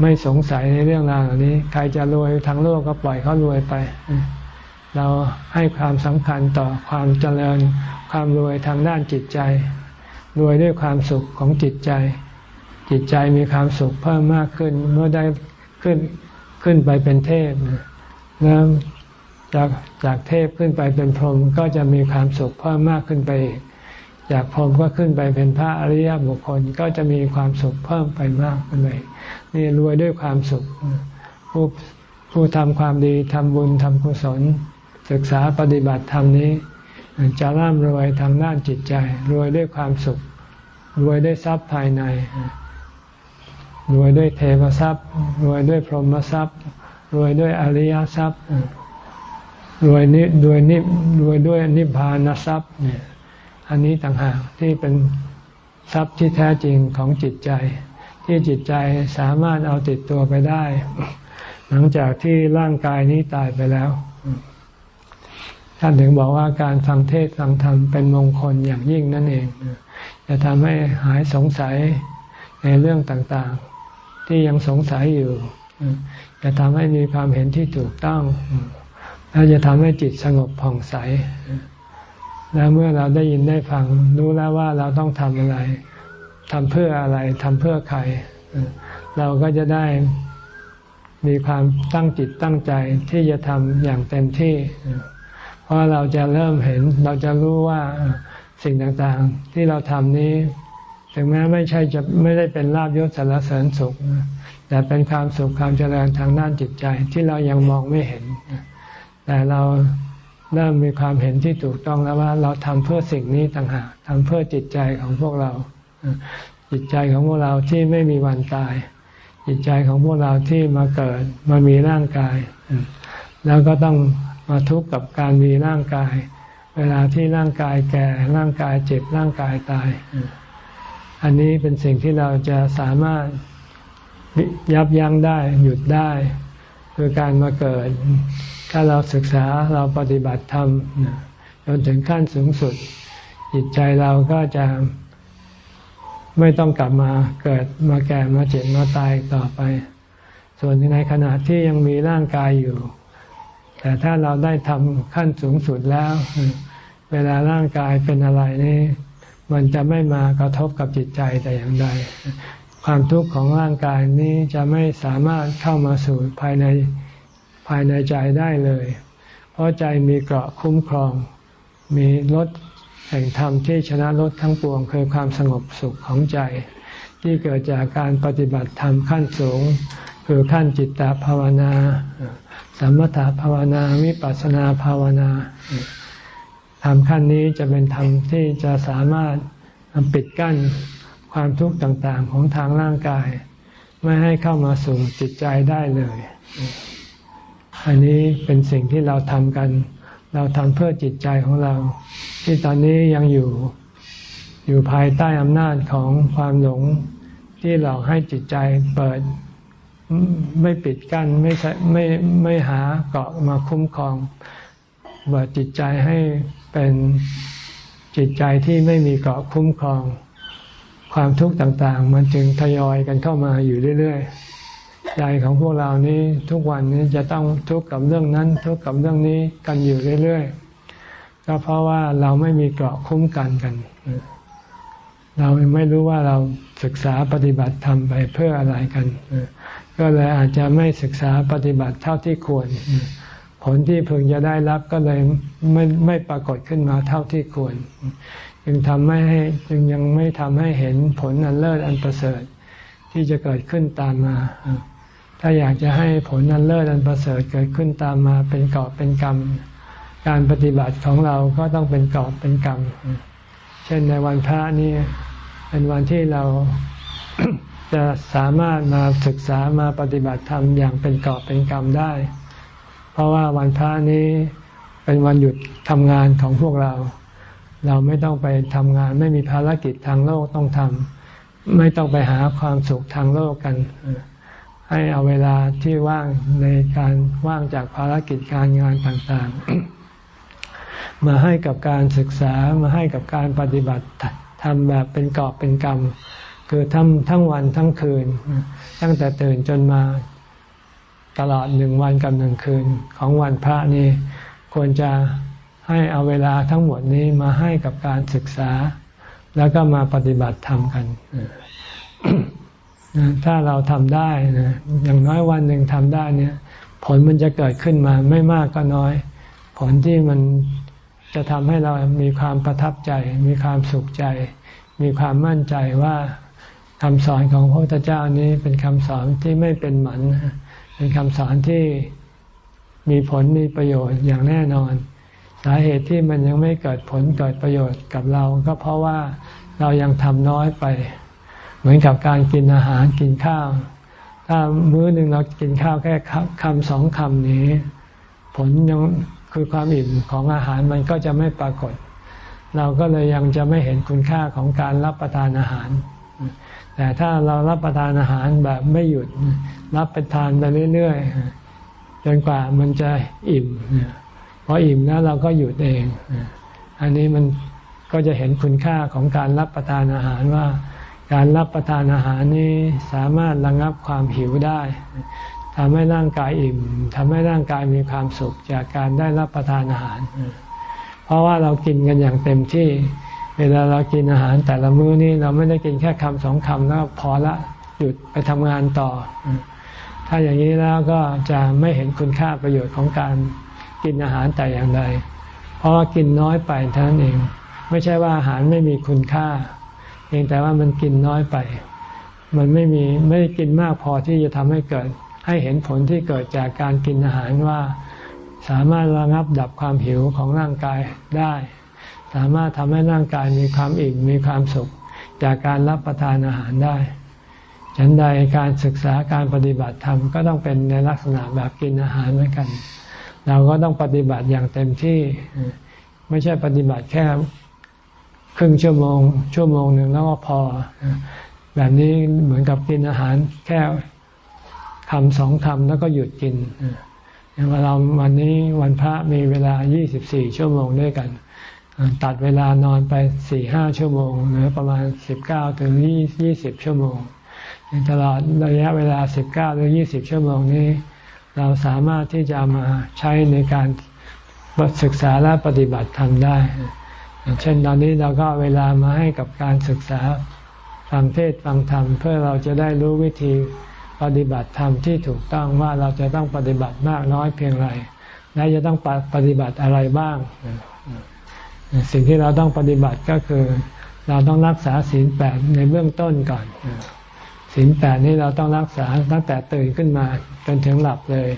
ไม่สงสัยในเรื่องราวเหล่านี้ ใครจะรวยทางโลกก็ปล่อยเขารวยไป เราให้ความสำคัญต่อความเจริญความรวยทางด้านจิตใจ รวยด้วยความสุขของจิตใจ จิตใจมีความสุขเพิ่มมากขึ้นเมื่อได้ขึ้นขึ้นไปเป็นเทพแล้ว จากจากเทพขึ้นไปเป็นพรหมก็จะมีความสุขเพิ่มมากขึ้นไปอีกจากพรหมก็ขึ้นไปเป็นพระอริยบุคคลก็จะมีความสุขเพิ่มไปมากขึ้นไปนี่รวยด้วยความสุข ผู้ผู้ทำความดีทำบุญทำกุศล ศึกษาปฏิบัติธรรมนี้ จะร่ำรวยทางด้านจิตใจ รวยด้วยความสุข รวยด้วยทรัพย์ภายใน รวยด้วยเทวทรัพย์ รวยด้วยพรหมทรัพย์ รวยด้วยอริยทรัพย์ รวยนิรวยนิรวยด้วยนิพพานทรัพย์เนี่ย อันนี้ต่างหากที่เป็นทรัพย์ที่แท้จริงของจิตใจ ที่จิตใจสามารถเอาติดตัวไปได้ หลังจากที่ร่างกายนี้ตายไปแล้ว ท่านถึงบอกว่าการฟังเทศฟังธรรมเป็นมงคลอย่างยิ่งนั่นเอง จะทำให้หายสงสัยในเรื่องต่างๆ ที่ยังสงสัยอยู่ จะทำให้มีความเห็นที่ถูกต้อง แล้วจะทำให้จิตสงบผ่องใส แล้วเมื่อเราได้ยินได้ฟัง รู้แล้วว่าเราต้องทำอะไรทำเพื่ออะไรทำเพื่อใคร เราก็จะได้มีความตั้งจิตตั้งใจที่จะทำอย่างเต็มที่ เพราะเราจะเริ่มเห็นเราจะรู้ว่าสิ่งต่างๆ ที่เราทำนี้ ถึงแม้ไม่ใช่จะไม่ได้เป็นลาบยศสารเสริญสุข แต่เป็นความสุขความเจริญทางด้านจิตใจที่เรายังมองไม่เห็น แต่เราเริ่มมีความเห็นที่ถูกต้องแล้วว่าเราทำเพื่อสิ่งนี้ต่างหากทำเพื่อจิตใจของพวกเรา จิตใจของพวกเราที่ไม่มีวันตาย จิตใจของพวกเราที่มาเกิดมามีร่างกาย แล้วก็ต้องมาทุกข์กับการมีร่างกาย เวลาที่ร่างกายแก่ร่างกายเจ็บร่างกายตาย อันนี้เป็นสิ่งที่เราจะสามารถยับยั้งได้หยุดได้ คือการมาเกิด ถ้าเราศึกษาเราปฏิบัติธรรมจนถึงขั้นสูงสุด จิตใจเราก็จะไม่ต้องกลับมาเกิดมาแก่มาเจ็บมาตายต่อไป ส่วนในขณะที่ยังมีร่างกายอยู่ แต่ถ้าเราได้ทำขั้นสูงสุดแล้ว เวลาร่างกายเป็นอะไรนี่มันจะไม่มากระทบกับจิตใจแต่อย่างใด ความทุกข์ของร่างกายนี้จะไม่สามารถเข้ามาสู่ภายในภายในใจได้เลย เพราะใจมีเกราะคุ้มครอง มีรถแห่งธรรมที่ชนะรถทั้งปวงคือความสงบสุขของใจ ที่เกิดจากการปฏิบัติธรรมขั้นสูง คือขั้นจิตตภาวนาสมถภาวนาวิปัสสนาภาวนาธรรมขั้นนี้จะเป็นธรรมที่จะสามารถปิดกั้น ความทุกข์ต่างๆของทางร่างกาย ไม่ให้เข้ามาสู่จิตใจได้เลย อันนี้เป็นสิ่งที่เราทำกัน เราทำเพื่อจิตใจของเรา ที่ตอนนี้ยังอยู่อยู่ภายใต้อำนาจของความหลงที่หลอกให้จิตใจเปิดไม่ปิดกั้นไม่ไม่ไม่หาเกาะมาคุ้มครองเปิดจิตใจให้เป็นจิตใจที่ไม่มีเกาะคุ้มครอง ความทุกข์ต่างๆ มันจึงทยอยกันเข้ามาอยู่เรื่อยๆใจของพวกเรานี้ทุกวันนี้จะต้องทุกข์กับเรื่องนั้น ทุกข์กับเรื่องนี้กันอยู่เรื่อยๆก็เพราะว่าเราไม่มีเกราะคุ้มกันกัน เราไม่รู้ว่าเราศึกษาปฏิบัติทำไปเพื่ออะไรกัน ก็เลยอาจจะไม่ศึกษาปฏิบัติเท่าที่ควร ผลที่พึงจะได้รับก็เลยไม่ไม่ปรากฏขึ้นมาเท่าที่ควร จึงทำไม่ให้จึงยังไม่ทำให้เห็นผลอันเลิศอันประเสริฐที่จะเกิดขึ้นตามมา ถ้าอยากจะให้ผลอันเลิศอันประเสริฐเกิดขึ้นตามมาเป็นกอบเป็นกรรม การปฏิบัติของเราก็ต้องเป็นกอบเป็นกรรม เช่นในวันพระนี่เป็นวันที่เราจะสามารถมาศึกษามาปฏิบัติธรรมอย่างเป็นกอบเป็นกรรมได้ เพราะว่าวันพระนี้เป็นวันหยุดทำงานของพวกเรา เราไม่ต้องไปทำงาน ไม่มีภารกิจทางโลกต้องทำไม่ต้องไปหาความสุขทางโลกกัน ให้เอาเวลาที่ว่างในการว่างจากภารกิจการงานต่างๆ มาให้กับการศึกษามาให้กับการปฏิบัติทำแบบเป็นกอบเป็นกรรม คือทำทั้งวันทั้งคืน ตั้งแต่ตื่นจนมาตลอดหนึ่งวันกับหนึ่งคืนของวันพระนี้ควรจะ ให้เอาเวลาทั้งหมดนี้มาให้กับการศึกษา แล้วก็มาปฏิบัติธรรมกัน ถ้าเราทำได้นะอย่างน้อยวันหนึ่งทำได้เนี่ย ผลมันจะเกิดขึ้นมาไม่มากก็น้อย ผลที่มันจะทำให้เรามีความประทับใจ มีความสุขใจ มีความมั่นใจว่าคำสอนของพระพุทธเจ้านี้เป็นคำสอนที่ไม่เป็นหมัน เป็นคำสอนที่มีผลมีประโยชน์อย่างแน่นอน สาเหตุที่มันยังไม่เกิดผลเกิดประโยชน์กับเรา ก็เพราะว่าเรายังทำน้อยไป เหมือนกับการกินอาหารกินข้าว ถ้ามื้อหนึ่งเรากินข้าวแค่คำสองคำนี้ ผลยังคือความอิ่มของอาหารมันก็จะไม่ปรากฏ เราก็เลยยังจะไม่เห็นคุณค่าของการรับประทานอาหาร แต่ถ้าเรารับประทานอาหารแบบไม่หยุดรับประทานไปเรื่อยๆจนกว่ามันจะอิ่มพ ออิ่มแล้วเราก็หยุดเอง อันนี้มันก็จะเห็นคุณค่าของการรับประทานอาหารว่า การรับประทานอาหารนี้สามารถระงับความหิวได้ทำให้ร่างกายอิ่มทำให้ร่างกายมีความสุขจากการได้รับประทานอาหาร เพราะว่าเรากินกันอย่างเต็มที่ เวลาเรากินอาหารแต่ละมื้อนี้เราไม่ได้กินแค่คำสองคำแล้วพอละหยุดไปทำงานต่อ ถ้าอย่างนี้แล้วก็จะไม่เห็นคุณค่าประโยชน์ของการ กินอาหารแต่อย่างใด เพราะว่ากินน้อยไปเท่านั้นเอง ไม่ใช่ว่าอาหารไม่มีคุณค่า เพียงแต่ว่ามันกินน้อยไป มันไม่มีไม่ได้กินมากพอที่จะทำให้เกิด ให้เห็นผลที่เกิดจากการกินอาหารว่า สามารถระงับดับความหิวของร่างกายได้ สามารถทำให้ร่างกายมีความอิ่มมีความสุข จากการรับประทานอาหารได้ฉันใดการศึกษาการปฏิบัติธรรมก็ต้องเป็นในลักษณะแบบกินอาหารเหมือนกัน เราก็ต้องปฏิบัติอย่างเต็มที่ ไม่ใช่ปฏิบัติแค่ครึ่งชั่วโมง ชั่วโมงหนึ่งแล้วก็พอ แบบนี้เหมือนกับกินอาหารแค่คำสองคำแล้วก็หยุดกินอย่างเราวันนี้วันพระมีเวลา 24 ชั่วโมงด้วยกัน ตัดเวลานอนไปสี่ห้าชั่วโมงหรือประมาณ 19 ถึง 20 ชั่วโมงตลอดระยะเวลา 19 หรือ 20 ชั่วโมงนี้ เราสามารถที่จะมาใช้ในการศึกษาและปฏิบัติธรรมได้ เช่นตอนนี้เราก็เวลามาให้กับการศึกษาฟังเทศฟังธรรม เพื่อเราจะได้รู้วิธีปฏิบัติธรรมที่ถูกต้องว่าเราจะต้องปฏิบัติมากน้อยเพียงไรและจะต้องปฏิบัติอะไรบ้าง สิ่งที่เราต้องปฏิบัติก็คือ เราต้องรักษาศีลแปดในเบื้องต้นก่อน ศีลแปดนี้เราต้องรักษาตั้งแต่ตื่นขึ้นมาจนถึงหลับเลย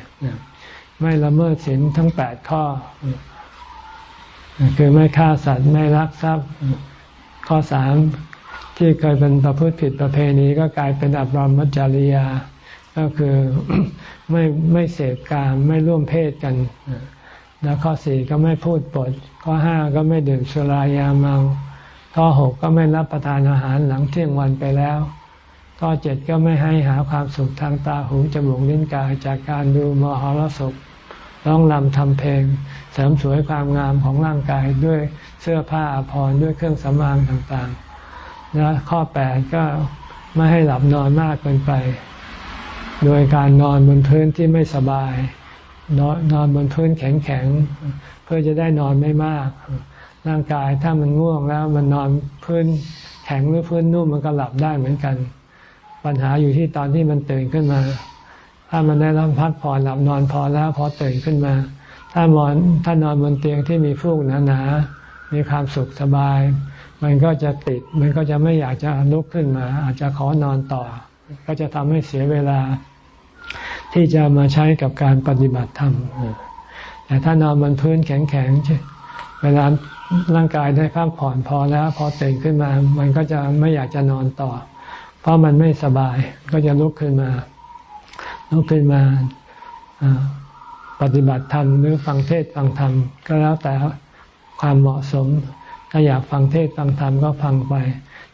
ไม่ละเมิดศีลทั้งแปดข้อ คือไม่ฆ่าสัตว์ไม่รักทรัพย์ ข้อสามที่เคยเป็นประพฤติผิดประเพณีก็กลายเป็นอบรมจริยา ก็คือไม่ไม่เสพการไม่ร่วมเพศกัน แล้วข้อสี่ก็ไม่พูดปด ข้อห้าก็ไม่ดื่มสุรายาเมา ข้อหกก็ไม่รับประทานอาหารหลังเที่ยงวันไปแล้ว ข้อเจ็ดก็ไม่ให้หาความสุขทางตาหูจมูกลิ้นกายจากการดูมหรสพร้องรำทำเพลง เสริมสวยความงามของร่างกายด้วยเสื้อผ้าอภรรด้วยเครื่องสำอางต่างๆ และข้อแปดก็ไม่ให้หลับนอนมากเกินไป โดยการนอนบนพื้นที่ไม่สบาย นอนนอนบนพื้นแข็งๆ เพื่อจะได้นอนไม่มาก ร่างกายถ้ามันง่วงแล้วมันนอนพื้นแข็งหรือพื้นนุ่มมันก็หลับได้เหมือนกัน ปัญหาอยู่ที่ตอนที่มันตื่นขึ้นมา ถ้ามันได้รับพักผ่อนหลับนอนพอแล้วพอตื่นขึ้นมา ถ้านอนถ้านอนบนเตียงที่มีฟูกหนาๆมีความสุขสบาย มันก็จะติด มันก็จะไม่อยากจะลุกขึ้นมา อาจจะขอนอนต่อ ก็จะทำให้เสียเวลา ที่จะมาใช้กับการปฏิบัติธรรมแต่ถ้านอนบนพื้นแข็งๆเวลาร่างกายได้พักผ่อนพอแล้ว พอตื่นขึ้นมา มันก็จะไม่อยากจะนอนต่อ เพราะมันไม่สบายก็จะลุกขึ้นมา ลุกขึ้นมาปฏิบัติธรรมหรือฟังเทศฟังธรรม ก็แล้วแต่ความเหมาะสม ถ้าอยากฟังเทศฟังธรรมก็ฟังไป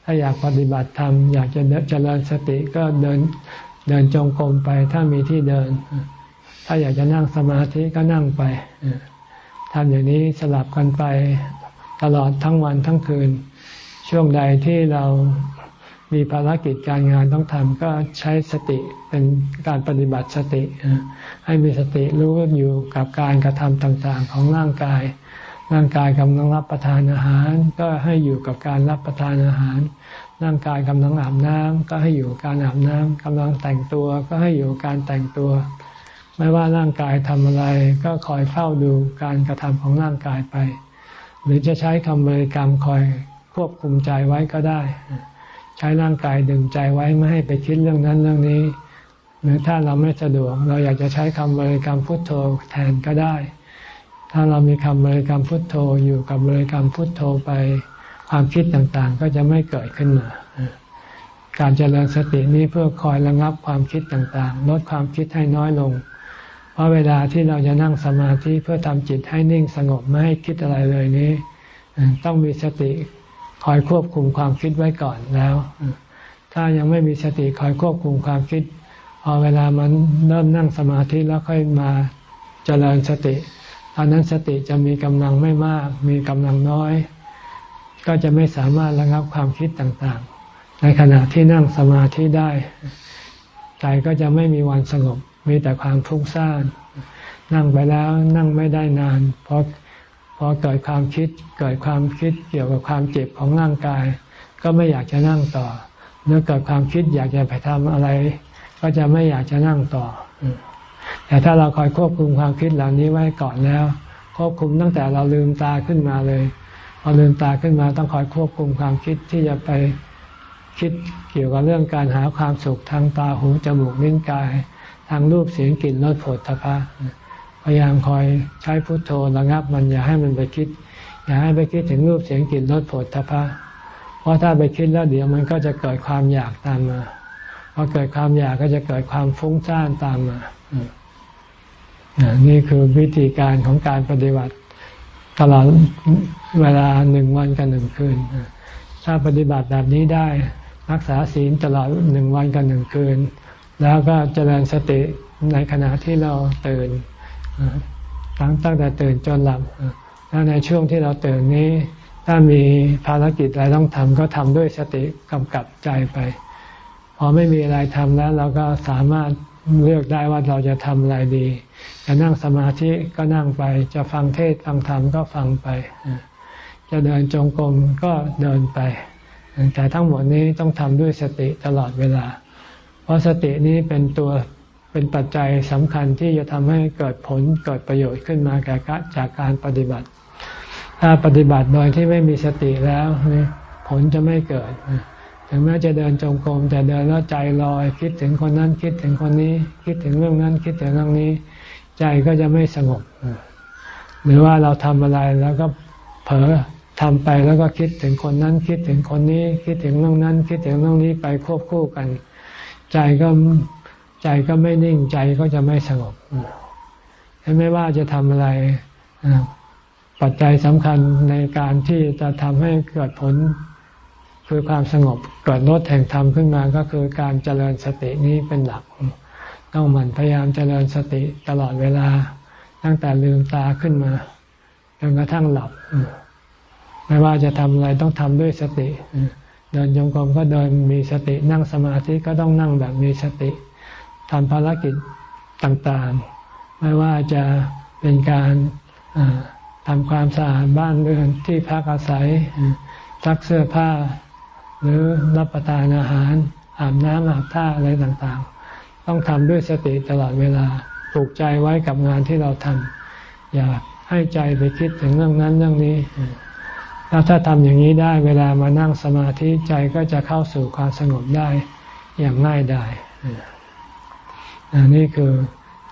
ถ้าอยากปฏิบัติธรรมอยากจะเจริญสติก็เดินเดินจงกรมไป ถ้ามีที่เดิน ถ้าอยากจะนั่งสมาธิก็นั่งไปทำอย่างนี้สลับกันไปตลอดทั้งวันทั้งคืน ช่วงใดที่เรา มีภารกิจการงานต้องทำก็ใช้สติเป็นการปฏิบัติสติ ให้มีสติรู้อยู่กับการกระทำต่างๆ ของร่างกาย ร่างกายกำลังรับประทานอาหาร ก็ให้อยู่กับการรับประทานอาหาร ร่างกายกำลังอาบน้ำก็ให้อยู่การอาบน้ำกำลังแต่งตัวก็ให้อยู่การแต่งตัว ไม่ว่าร่างกายทำอะไรก็คอยเฝ้าดูการกระทำของร่างกายไป หรือจะใช้คำบริกรรมคอยควบคุมใจไว้ก็ได้ ใช้ร่างกายดึงใจไว้ไม่ให้ไปคิดเรื่องนั้นเรื่องนี้ หรือถ้าเราไม่สะดวก เราอยากจะใช้คำบริกรรมพุทโธแทนก็ได้ ถ้าเรามีคำบริกรรมพุทโธอยู่กับบริกรรมพุทโธไป ความคิดต่างๆ ก็จะไม่เกิดขึ้นมา การเจริญสตินี้เพื่อคอยระงับความคิดต่างๆ ลดความคิดให้น้อยลง เพราะเวลาที่เราจะนั่งสมาธิเพื่อทำจิตให้นิ่งสงบไม่ให้คิดอะไรเลยนี้ ต้องมีสติ คอยควบคุมความคิดไว้ก่อนแล้ว ถ้ายังไม่มีสติคอยควบคุมความคิด พอเวลามันเริ่มนั่งสมาธิแล้วค่อยมาเจริญสติตอนนั้นสติจะมีกำลังไม่มาก มีกำลังน้อย ก็จะไม่สามารถระงับความคิดต่างๆ ในขณะที่นั่งสมาธิได้ใจก็จะไม่มีวันสงบ มีแต่ความฟุ้งซ่าน นั่งไปแล้วนั่งไม่ได้นาน เพราะ พอเกิดความคิดเกิดความคิดเกี่ยวกับความเจ็บของร่างกาย ก็ไม่อยากจะนั่งต่อเมื่อเกิดความคิดอยากจะไปทำอะไร ก็จะไม่อยากจะนั่งต่อ แต่ถ้าเราคอยควบคุมความคิดเหล่านี้ไว้ก่อนแล้ว ควบคุมตั้งแต่เราลืมตาขึ้นมาเลยพอลืมตาขึ้นมาต้องคอยควบคุมความคิดที่จะไปคิดเกี่ยวกับเรื่องการหาความสุขทางตาหูจมูกลิ้นกาย ทางรูปเสียงกลิ่นรสผลทพะ ยายามคอยใช้พุทโธระงับมันอย่าให้มันไปคิด อย่าให้ไปคิดถึงรูปเสียงกลิ่นรสผลทพะ เพราะถ้าไปคิดแล้วเดี๋ยวมันก็จะเกิดความอยากตามมาพอเกิดความอยากก็จะเกิดความฟุ้งซ่านตามมานี่คือวิธีการของการปฏิบัติตลอดเวลาหนึ่งวันกับหนึ่งคืน ถ้าปฏิบัติแบบนี้ได้รักษาศีลตลอดหนึ่งวันกับหนึ่งคืน แล้วก็เจริญสติในขณะที่เราตื่น ตั้งตั้งแต่ตื่นจนหลับแล้วในช่วงที่เราตื่นนี้ ถ้ามีภารกิจอะไรต้องทำก็ทำด้วยสติกำกับใจไป พอไม่มีอะไรทำแล้วเราก็สามารถเลือกได้ว่าเราจะทำอะไรดี จะนั่งสมาธิก็นั่งไป จะฟังเทศฟังธรรมก็ฟังไป จะเดินจงกรมก็เดินไป แต่ทั้งหมดนี้ต้องทำด้วยสติตลอดเวลา เพราะสตินี้เป็นตัว เป็นปัจจัยสำคัญที่จะทำให้เกิดผลเกิดประโยชน์ขึ้นมาแก่จากการปฏิบัติ ถ้าปฏิบัติโดยที่ไม่มีสติแล้วผลจะไม่เกิด ถึงแม้จะเดินจงกรมแต่เดินแล้วใจลอย คิดถึงคนนั้นคิดถึงคนนี้ คิดถึงเรื่องนั้นคิดถึงเรื่องนี้ ใจก็จะไม่สงบ หรือว่าเราทำอะไรแล้วก็เผลอทำไปแล้วก็คิดถึงคนนั้นคิดถึงคนนี้ คิดถึงเรื่องนั้น คิดถึงเรื่องนี้ไปควบคู่กัน ใจก็ ใจก็ไม่นิ่งใจก็จะไม่สงบไม่ว่าจะทำอะไร ปัจจัยสำคัญในการที่จะทำให้เกิดผลคือความสงบเกิดลดแห่งธรรมขึ้นมาก็คือการเจริญสตินี้เป็นหลัก ต้องหมั่นพยายามเจริญสติตลอดเวลา ตั้งแต่ลืมตาขึ้นมาจนกระทั่งหลับ ไม่ว่าจะทำอะไรต้องทำด้วยสติ เดินจงกรมก็เดินมีสตินั่งสมาธิก็ต้องนั่งแบบมีสติ ทำภารกิจต่างๆ ไม่ว่าจะเป็นการทำความสะอาดบ้านเรือนที่พักอาศัยซักเสื้อผ้า หรือรับประทานอาหาร อาบน้ำอาบท่าอะไรต่างๆ ต้องทำด้วยสติตลอดเวลาปลูกใจไว้กับงานที่เราทำอย่าให้ใจไปคิดถึงเรื่องนั้นเรื่องนี้แล้วถ้าทำอย่างนี้ได้เวลามานั่งสมาธิใจก็จะเข้าสู่ความสงบได้อย่างง่ายดาย นี่คือ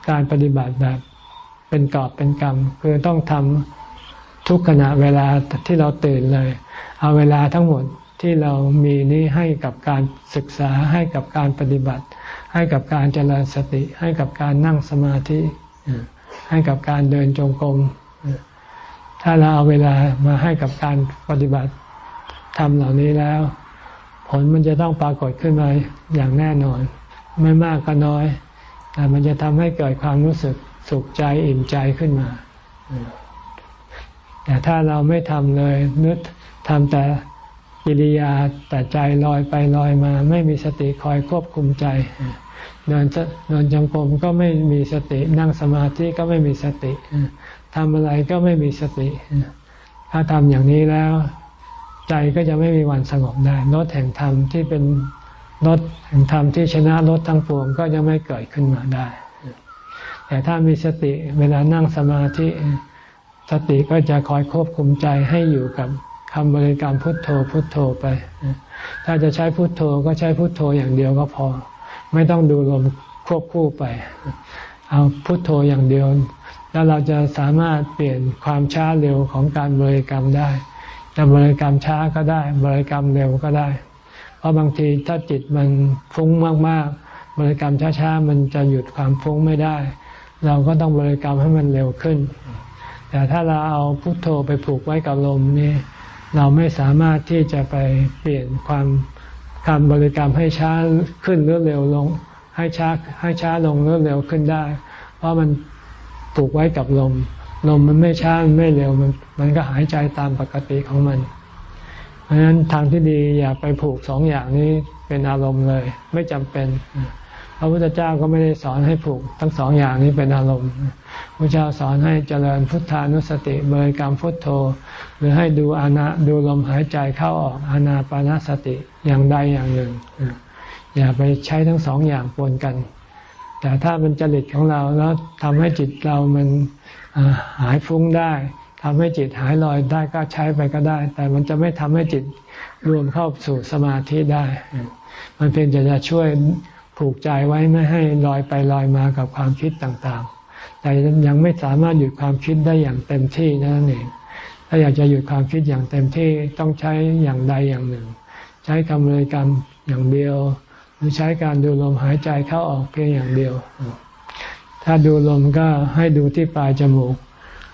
การปฏิบัติแบบเป็นกอบเป็นกรรม คือต้องทำทุกขณะเวลาที่เราตื่นเลย เอาเวลาทั้งหมดที่เรามีนี้ให้กับการศึกษาให้กับการปฏิบัติ ให้กับการเจริญสติ ให้กับการนั่งสมาธิให้กับการเดินจงกรมถ้าเราเอาเวลามาให้กับการปฏิบัติทำเหล่านี้แล้ว ผลมันจะต้องปรากฏขึ้นมาอย่างแน่นอน ไม่มากก็น้อย แต่มันจะทำให้เกิดความรู้สึกสุขใจอิ่มใจขึ้นมา แต่ถ้าเราไม่ทำเลยนึกทำแต่กิริยาแต่ใจลอยไปลอยมา ไม่มีสติคอยควบคุมใจเดินเดินจงกรมก็ไม่มีสติ นั่งสมาธิก็ไม่มีสติทำอะไรก็ไม่มีสติ ถ้าทำอย่างนี้แล้ว ใจก็จะไม่มีวันสงบได้รถแห่งธรรมที่เป็น รถแห่งธรรมที่ชนะรถทั้งปวงก็จะไม่เกิดขึ้นมาได้ แต่ถ้ามีสติเวลานั่งสมาธิสติก็จะคอยควบคุมใจให้อยู่กับคำบริกรรมพุทโธพุทโธไป ถ้าจะใช้พุทโธก็ใช้พุทโธอย่างเดียวก็พอ ไม่ต้องดูลมควบคู่ไป เอาพุทโธอย่างเดียว แล้วเราจะสามารถเปลี่ยนความช้าเร็วของการบริกรรมได้ จะบริกรรมช้าก็ได้ บริกรรมเร็วก็ได้ เพราะบางทีถ้าจิตมันฟุ้งมากๆ บริกรรมช้าๆ มันจะหยุดความฟุ้งไม่ได้ เราก็ต้องบริกรรมให้มันเร็วขึ้น แต่ถ้าเราเอาพุทโธไปผูกไว้กับลมนี่เราไม่สามารถที่จะไปเปลี่ยนความการบริกรรมให้ช้าขึ้นหรือเร็วลง ให้ช้าให้ช้าลงหรือเร็วขึ้นได้ เพราะมันผูกไว้กับลม ลมมันไม่ช้ามันไม่เร็วมันมันก็หายใจตามปกติของมัน เพราะฉะนั้นทางที่ดีอย่าไปผูกสองอย่างนี้เป็นอารมณ์เลย ไม่จำเป็นพระพุทธเจ้าก็ไม่ได้สอนให้ผูกทั้งสองอย่างนี้เป็นอารมณ์พระเจ้าสอนให้เจริญพุทธานุสติเบยกรรมพุทโธ หรือให้ดูอานาดูลมหายใจเข้าออกอานาปานาสติอย่างใดอย่างหนึ่ง อย่าไปใช้ทั้งสองอย่างปนกัน แต่ถ้ามันจริตของเราแล้วทำให้จิตเรามันหายฟุ้งได้ ทำให้จิตหายลอยได้ก็ใช้ไปก็ได้ แต่มันจะไม่ทำให้จิตรวมเข้าสู่สมาธิได้ มันเพียงจะจะช่วยผูกใจไว้ไม่ให้ลอยไปลอยมากับความคิดต่างๆ แต่ยังไม่สามารถหยุดความคิดได้อย่างเต็มที่นั่นเอง ถ้าอยากจะหยุดความคิดอย่างเต็มที่ต้องใช้อย่างใดอย่างหนึ่ง ใช้คำเลยกรรมอย่างเดียว หรือใช้การดูลมหายใจเข้าออกเพียงอย่างเดียว ถ้าดูลมก็ให้ดูที่ปลายจมูก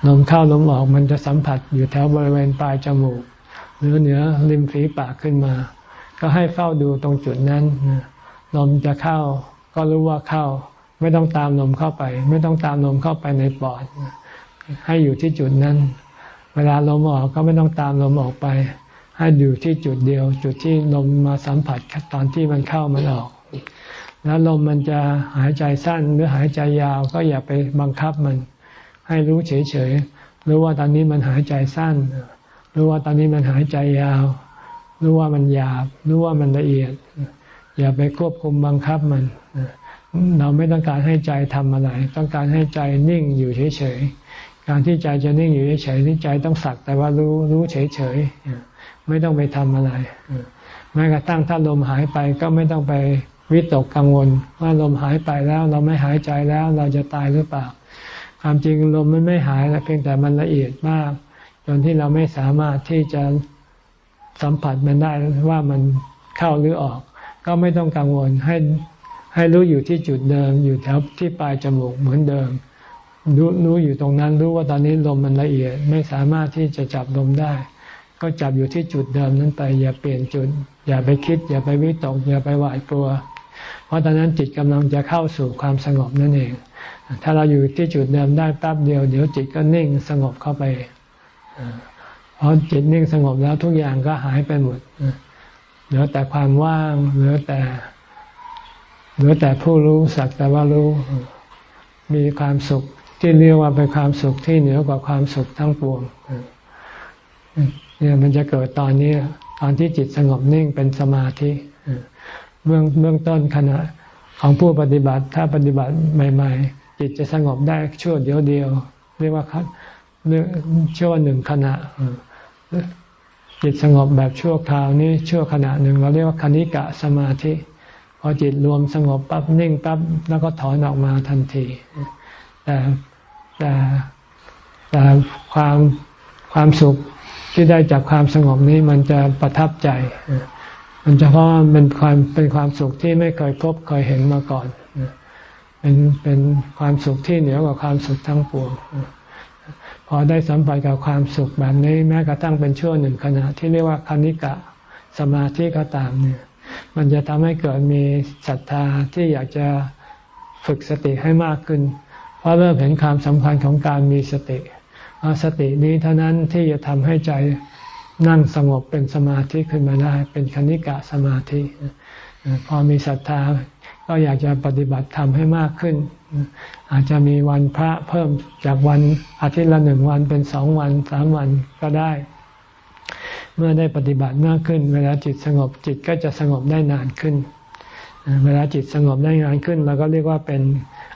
ลมเข้าลมออกมันจะสัมผัสอยู่แถวบริเวณปลายจมูก หรือเหนือริมฝีปากขึ้นมา ก็ให้เฝ้าดูตรงจุดนั้นลมจะเข้า ก็รู้ว่าเข้า ไม่ต้องตามลมเข้าไป ไม่ต้องตามลมเข้าไปในปอด ให้อยู่ที่จุดนั้น เวลาลมออกก็ไม่ต้องตามลมออกไป ให้อยู่ที่จุดเดียว จุดที่ลมมาสัมผัสตอนที่มันเข้ามันออก แล้วลมมันจะหายใจสั้นหรือหายใจยาวก็อย่าไปบังคับมัน ให้รู้เฉยๆรู้ว่าตอนนี้มันหายใจสั้น รู้ว่าตอนนี้มันหายใจยาว รู้ว่ามันหยาบ รู้ว่ามันละเอียด อย่าไปควบคุมบังคับมัน เราไม่ต้องการให้ใจทำอะไร ต้องการให้ใจนิ่งอยู่เฉยๆ การที่ใจจะนิ่งอยู่เฉยๆนี่ใจต้องสักแต่ว่ารู้รู้เฉยๆ ไม่ต้องไปทำอะไรแม้กระทั่งถ้าลมหายไปก็ไม่ต้องไปวิตกกังวลว่าลมหายไปแล้วเราไม่หายใจแล้วเราจะตายหรือเปล่า ความจริงลมมันไม่หายแล้วเพียงแต่มันละเอียดมาก จนที่เราไม่สามารถที่จะสัมผัสมันได้ว่ามันเข้าหรือออก ก็ไม่ต้องกังวลให้ให้รู้อยู่ที่จุดเดิม อยู่แถวที่ปลายจมูกเหมือนเดิมรู้รู้อยู่ตรงนั้นรู้ว่าตอนนี้ลมมันละเอียด ไม่สามารถที่จะจับลมได้ ก็จับอยู่ที่จุดเดิมนั้นไป อย่าเปลี่ยนจุด อย่าไปคิด อย่าไปวิตก อย่าไปหวาดกลัว เพราะตอนนั้นจิตกำลังจะเข้าสู่ความสงบนั่นเอง ถ้าเราอยู่ที่จุดเดิมได้แป๊บเดียว เดี๋ยวจิตก็นิ่งสงบเข้าไปพอจิตนิ่งสงบแล้วทุกอย่างก็หายไปหมดเหลือแต่ความว่างเหลือแต่เหลือแต่ผู้รู้สักแต่ว่ารู้ มีความสุขที่เรียกว่าเป็นความสุขที่เหนือกว่าความสุขทั้งปวงเนี่ยมันจะเกิดตอนนี้ ตอนที่จิตสงบนิ่งเป็นสมาธิเบื้องเบื้องต้นขณะ ของผู้ปฏิบัติถ้าปฏิบัติใหม่ ๆ จิตจะสงบได้ชั่วเดียวเดียว เรียกว่าครับชั่วหนึ่งขณะจิตสงบแบบชั่วคราวนี้ชั่วขณะหนึ่งเราเรียกว่าคณิกะสมาธิพอจิตรวมสงบปั๊บนิ่งปั๊บแล้วก็ถอนออกมาทันที แต่แต่แต่ความความสุขที่ได้จากความสงบนี้มันจะประทับใจ มันจะเพราะมันความเป็นความสุขที่ไม่เคยพบเคยเห็นมาก่อน เป็นเป็นความสุขที่เหนือกว่าความสุขทั้งปวงพอได้สัมผัสกับความสุขแบบนี้แม้กระทั่งเป็นช่วงหนึ่งขณะที่เรียกว่าคณิกะสมาธิก็ตามเนี่ย มันจะทำให้เกิดมีศรัทธาที่อยากจะฝึกสติให้มากขึ้น เพราะเริ่มเห็นความสำคัญของการมีสติสตินี้เท่านั้นที่จะทำให้ใจ นั่งสงบเป็นสมาธิขึ้นมาได้ เป็นคณิกะสมาธิ พอมีศรัทธาก็อยากจะปฏิบัติธรรมให้มากขึ้น อาจจะมีวันพระเพิ่มจากวันอาทิตย์ละหนึ่งวันเป็นสองวันสามวันก็ได้ เมื่อได้ปฏิบัติมากขึ้น เวลาจิตสงบจิตก็จะสงบได้นานขึ้น เวลาจิตสงบได้นานขึ้นเราก็เรียกว่าเป็น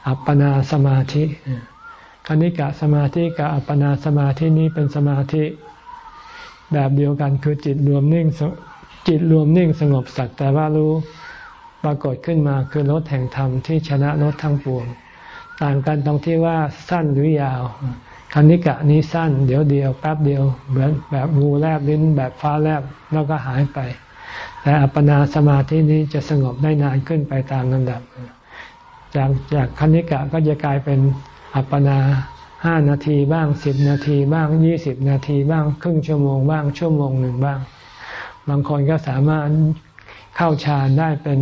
อัปปนาสมาธิคณิกะสมาธิกับอัปปนาสมาธินี้เป็นสมาธิ แบบเดียวกันคือจิตรวมนิ่งจิตรวมนิ่งสงบสักแต่ว่ารู้ปรากฏขึ้นมาคือรถแห่งธรรมที่ชนะรถทั้งปวง ต่างกันตรงที่ว่าสั้นหรือยาวคันนิกะนี้สั้น เดี๋ยวเดียวแป๊บเดียวเหมือนแบบงูแลบลิ้นแบบฟ้าแลบแล้วก็หายไป แต่อัปปนาสมาธินี้จะสงบได้นานขึ้นไปตามลำดับ จากจากคันนิกะก็จะกลายเป็นอัปปนา ห้านาทีบ้างสิบนาทีบ้างยี่สิบนาทีบ้างครึ่งชั่วโมงบ้างชั่วโมงหนึ่งบ้าง บางคนก็สามารถเข้าฌานได้เป็น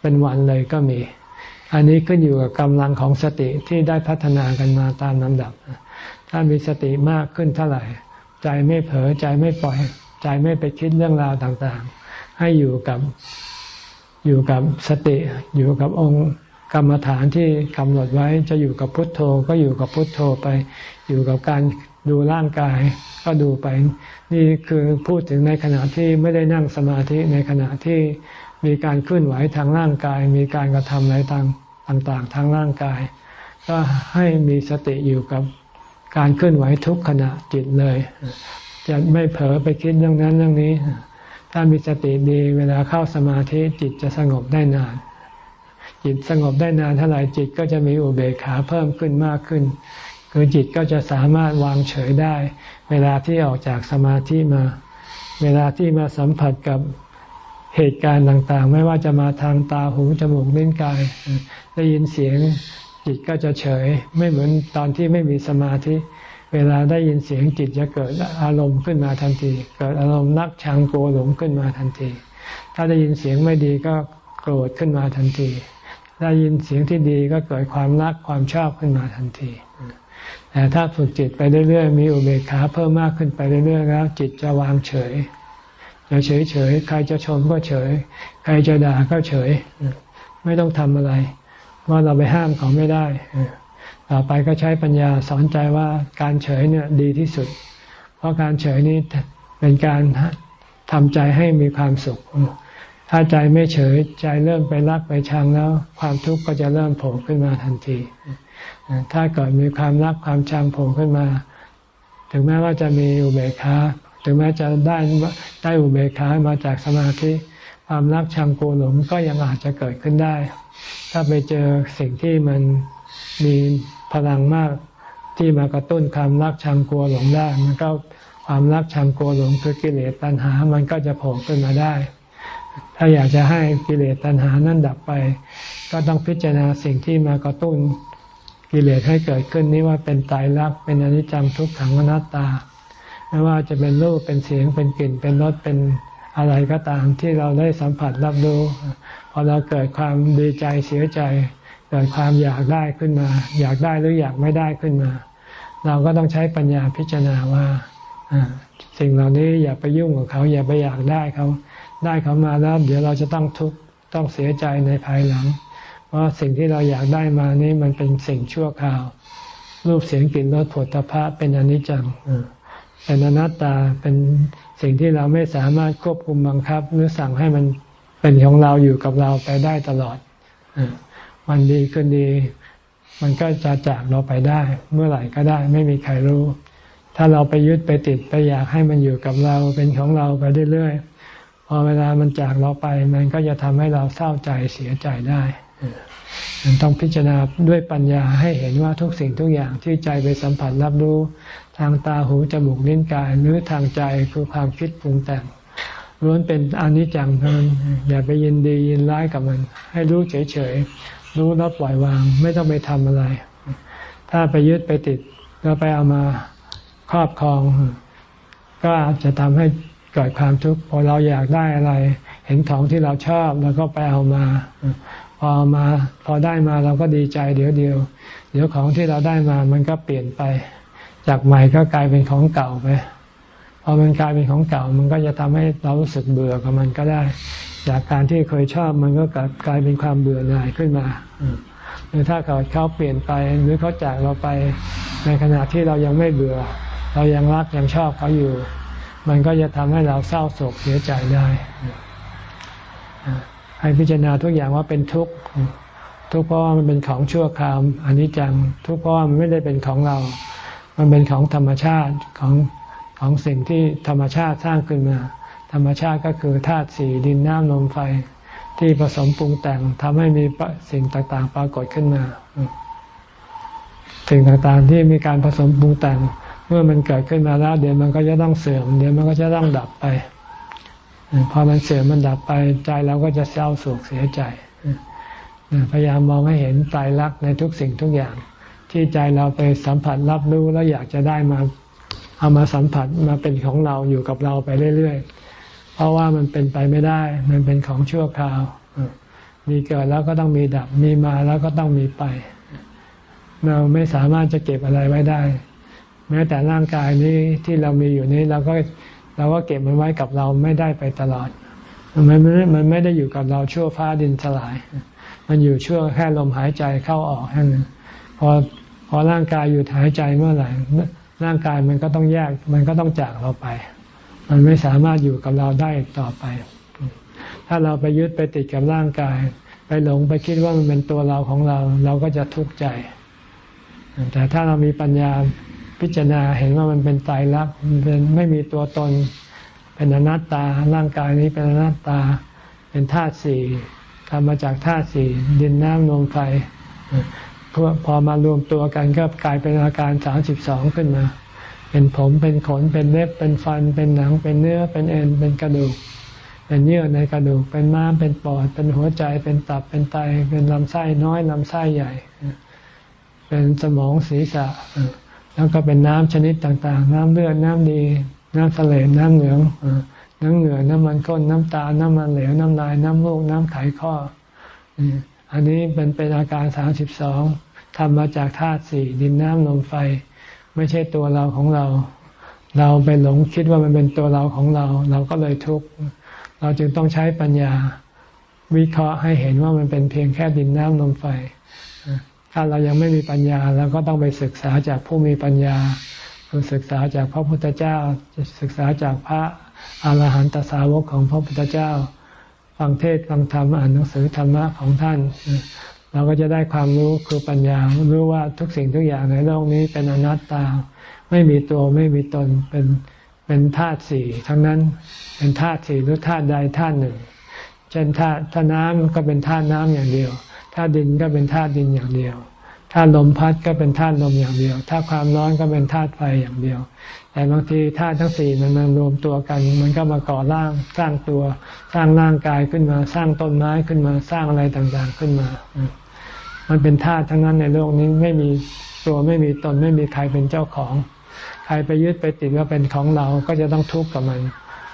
เป็นวันเลยก็มี อันนี้ขึ้นอยู่กับกำลังของสติที่ได้พัฒนากันมาตามลำดับ ถ้ามีสติมากขึ้นเท่าไหร่ ใจไม่เผลอใจไม่ปล่อย ใจไม่ไปคิดเรื่องราวต่างๆ ให้อยู่กับอยู่กับสติอยู่กับองค์ กรรมฐานที่กำหนดไว้จะอยู่กับพุทโธก็อยู่กับพุทโธไป อยู่กับการดูร่างกายก็ดูไป นี่คือพูดถึงในขณะที่ไม่ได้นั่งสมาธิในขณะที่มีการเคลื่อนไหวทางร่างกาย มีการกระทำอะไรต่างต่างๆทางร่างกาย ก็ให้มีสติอยู่กับการเคลื่อนไหวทุกขณะจิตเลย จะไม่เผลอไปคิดเรื่องนั้นเรื่องนี้ ถ้ามีสติดีเวลาเข้าสมาธิจิตจะสงบได้นาน จิตสงบได้นานเท่าไหร่จิตก็จะมีอุเบกขาเพิ่มขึ้นมากขึ้น คือจิตก็จะสามารถวางเฉยได้ เวลาที่ออกจากสมาธิมา เวลาที่มาสัมผัสกับเหตุการณ์ต่างๆ ไม่ว่าจะมาทางตาหูจมูกลิ้นกาย ได้ยินเสียงจิตก็จะเฉย ไม่เหมือนตอนที่ไม่มีสมาธิ เวลาได้ยินเสียงจิตจะเกิดอารมณ์ขึ้นมาทันที เกิดอารมณ์นักชังโกหลงขึ้นมาทันที ถ้าได้ยินเสียงไม่ดีก็โกรธขึ้นมาทันที ได้ยินเสียงที่ดีก็เกิดความรักความชอบขึ้นมาทันที แต่ถ้าฝึกจิตไปเรื่อยๆ มีอุเบกขาเพิ่มมากขึ้นไปเรื่อยๆ แล้ว จิตจะวางเฉยจะเฉยเฉยใครจะชมก็เฉย ใครจะด่าก็เฉย ไม่ต้องทำอะไร ว่าเราไปห้ามเขาไม่ได้ ต่อไปก็ใช้ปัญญาสอนใจว่าการเฉยเนี่ยดีที่สุด เพราะการเฉยนี้เป็นการทำใจให้มีความสุข ถ้าใจไม่เฉยใจเริ่มไปรักไปชังแล้ว ความทุกข์ก็จะเริ่มโผล่ขึ้นมาทันที ถ้าเกิดมีความรักความชังโผล่ขึ้นมา ถึงแม้ว่าจะมีอุเบกขาถึงแม้จะได้ได้อุเบกขามาจากสมาธิความรักชังโกหลงก็ยังอาจจะเกิดขึ้นได้ ถ้าไปเจอสิ่งที่มันมีพลังมากที่มากระตุ้นความรักชังกลัวหลงได้ มันก็ความรักชังกลัวหลงคือกิเลสตัณหา มันก็จะโผล่ขึ้นมาได้ ถ้าอยากจะให้กิเลสตัณหานั้นดับไป ก็ต้องพิจารณาสิ่งที่มากระตุ้นกิเลสให้เกิดขึ้นนี้ว่าเป็นตายรักเป็นอนิจจังทุกขังอนัตตา ไม่ว่าจะเป็นรูปเป็นเสียงเป็นกลิ่นเป็นรสเป็นอะไรก็ตามที่เราได้สัมผัสรับรู้พอเราเกิดความดีใจเสียใจ เกิดความอยากได้ขึ้นมา อยากได้หรืออยากไม่ได้ขึ้นมา เราก็ต้องใช้ปัญญาพิจารณาว่าสิ่งเหล่านี้อย่าไปยุ่งกับเขา อย่าไปอยากได้เขา ได้เขามาแล้วเดี๋ยวเราจะต้องทุกข์ต้องเสียใจในภายหลัง เพราะสิ่งที่เราอยากได้มานี้มันเป็นสิ่งชั่วคราว รูปเสียงกลิ่นรสผลตภะเป็นอนิจจังเป็นอนัตตาเป็นสิ่งที่เราไม่สามารถควบคุมบังคับ หรือสั่งให้มันเป็นของเราอยู่กับเราไปได้ตลอดวันดีคืนดี มันก็จะจากเราไปได้ เมื่อไหร่ก็ได้ ไม่มีใครรู้ ถ้าเราไปยึดไปติดไปอยากให้มันอยู่กับเราเป็นของเราไปเรื่อยๆ อเวลามันจากเราไป มันก็จะทำให้เราเศร้าใจเสียใจได้มันต้องพิจารณาด้วยปัญญาให้เห็นว่าทุกสิ่งทุกอย่างที่ใจไปสัมผัสรับรู้ ทางตาหูจมูกลิ้นกายหรือทางใจคือความคิดปรุงแต่งล้วนเป็นอนิจจังเท่านั้นอย่าไปยินดียินร้ายกับมัน ให้รู้เฉยๆรู้แล้วปล่อยวางไม่ต้องไปทำอะไร ถ้าไปยึดไปติดแล้วไปเอามาครอบครอง ก็อาจจะทำให้ เกิดความทุกข์พอเราอยากได้อะไร เห็นของที่เราชอบเราก็ไปเอามา พอมา พอได้มาเราก็ดีใจเดี๋ยวเดียว เดี๋ยวของที่เราได้มามันก็เปลี่ยนไป จากใหม่ก็กลายเป็นของเก่าไปพอมันกลายเป็นของเก่ามันก็จะทำให้เรารู้สึกเบื่อกับมันก็ได้ จากการที่เคยชอบมันก็กลายเป็นความเบื่อหน่ายขึ้นมาหรือถ้าเขาเขาเปลี่ยนไปหรือเขาจากเราไปในขณะที่เรายังไม่เบื่อ เรายังรักยังชอบเขาอยู่ มันก็จะทำให้เราเศร้าโศกเสียใจได้ให้พิจารณาทุกอย่างว่าเป็นทุกข์ทุกข์เพราะว่ามันเป็นของชั่วคราวอันนี้จังทุกข์เพราะว่ามันไม่ได้เป็นของเรา มันเป็นของธรรมชาติของของสิ่งที่ธรรมชาติสร้างขึ้นมา ธรรมชาติก็คือธาตุสี่ดินน้ำลมไฟ ที่ผสมปรุงแต่งทำให้มีสิ่งต่างๆ ปรากฏขึ้นมา สิ่งต่างๆที่มีการผสมปรุงแต่ง มื่อมันเกิดขึ้นมาแล้ว เดี๋ยวมันก็จะต้องเสื่อม เดี๋ยวมันก็จะต้องดับไปพอมันเสื่อมมันดับไปใจเราก็จะเศร้าโศกเสียใจพยายามมองให้เห็นตายรักในทุกสิ่งทุกอย่างทที่ใจเราไปสัมผัสรับรู้แล้วอยากจะได้มาเอามาสัมผัสมาเป็นของเราอยู่กับเราไปเรื่อยๆ เพราะว่ามันเป็นไปไม่ได้ มันเป็นของชั่วคราว มีเกิดแล้วก็ต้องมีดับ มีมาแล้วก็ต้องมีไป เราไม่สามารถจะเก็บอะไรไว้ได้ แม้แต่ร่างกายนี้ที่เรามีอยู่นี้เราก็เราก็เก็บมันไว้กับเราไม่ได้ไปตลอด มันไม่มันไม่ได้อยู่กับเราชั่วฟ้าดินสลาย มันอยู่ชั่วแค่ลมหายใจเข้าออกแค่นั้นพอพอร่างกายอยู่หายใจเมื่อไหร่ร่างกายมันก็ต้องแยก มันก็ต้องจากเราไป มันไม่สามารถอยู่กับเราได้ต่อไป ถ้าเราไปยึดไปติดกับร่างกาย ไปหลงไปคิดว่ามันเป็นตัวเราของเรา เราก็จะทุกข์ใจ แต่ถ้าเรามีปัญญา พิจารณาเห็นว่ามันเป็นตายรักมันเป็นไม่มีตัวตน เป็นอนัตตาร่างกายนี้เป็นอนัตตา เป็นธาตุสี่ทำมาจากธาตุสี่ดินน้ำลมไฟพอมารวมตัวกันก็กลายเป็นอาการสามสิบสองขึ้นมา เป็นผมเป็นขนเป็นเล็บเป็นฟัน เป็นหนัง เป็นเนื้อเป็นเอ็นเป็นกระดูก เป็นเยื่อในกระดูก เป็นม้ามเป็นปอด เป็นหัวใจเป็นตับเป็นไต เป็นลำไส้น้อยลำไส้ใหญ่ เป็นสมองศีรษะ แล้วก็เป็นน้ำชนิดต่างๆ น้ำเลือดน้ำดี น้ำเสลน้ำเหลืองน้ำเหงื่อน้ำมันก้นน้ำตา น้ำมันเหลว น้ำลาย น้ำลูก น้ำไขข้อ อันนี้เป็นเป็นอาการสามสิบสองทำมาจากธาตุสี่ดินน้ำลมไฟ ไม่ใช่ตัวเราของเรา เราไปหลงคิดว่ามันเป็นตัวเราของเรา เราก็เลยทุกข์ เราจึงต้องใช้ปัญญา วิเคราะห์ให้เห็นว่ามันเป็นเพียงแค่ดินน้ำลมไฟ ถ้าเรายังไม่มีปัญญาเราก็ต้องไปศึกษาจากผู้มีปัญญาศึกษาจากพระพุทธเจ้า ศึกษาจากพระอาหารหันตสาวกของพระพุทธเจ้า ฟังเทศฟังธรรมอ่านหนังสือธรรมะของท่าน เราก็จะได้ความรู้คือปัญญารู้ว่าทุกสิ่งทุกอย่างในโลกนี้เป็นอนัตตา ไม่มีตัวไม่มีตนเป็นเป็นธาตุสี่ทั้งนั้นเป็นธาตุสี่หรือธาตุใดธาตุหนึ่ง เช่นธาตุถ้าน้ำก็เป็นธาตุน้ำอย่างเดียว ธาตุดินก็เป็นธาตุดินอย่างเดียวธาตุลมพัดก็เป็นธาตุลมอย่างเดียวถ้าความร้อนก็เป็นธาตุไฟอย่างเดียว แต่บางทีธาตุทั้งสี่มันมารวมตัวกัน มันก็มาก่อร่างสร้างตัว สร้างร่างกายขึ้นมา สร้างต้นไม้ขึ้นมาสร้างอะไรต่างๆขึ้นมา มันเป็นธาตุทั้งนั้นในโลกนี้ไม่มีตัวไม่มีตนไม่มีใครเป็นเจ้าของ ใครไปยึดไปติดว่าเป็นของเราก็จะต้องทุกข์กับมัน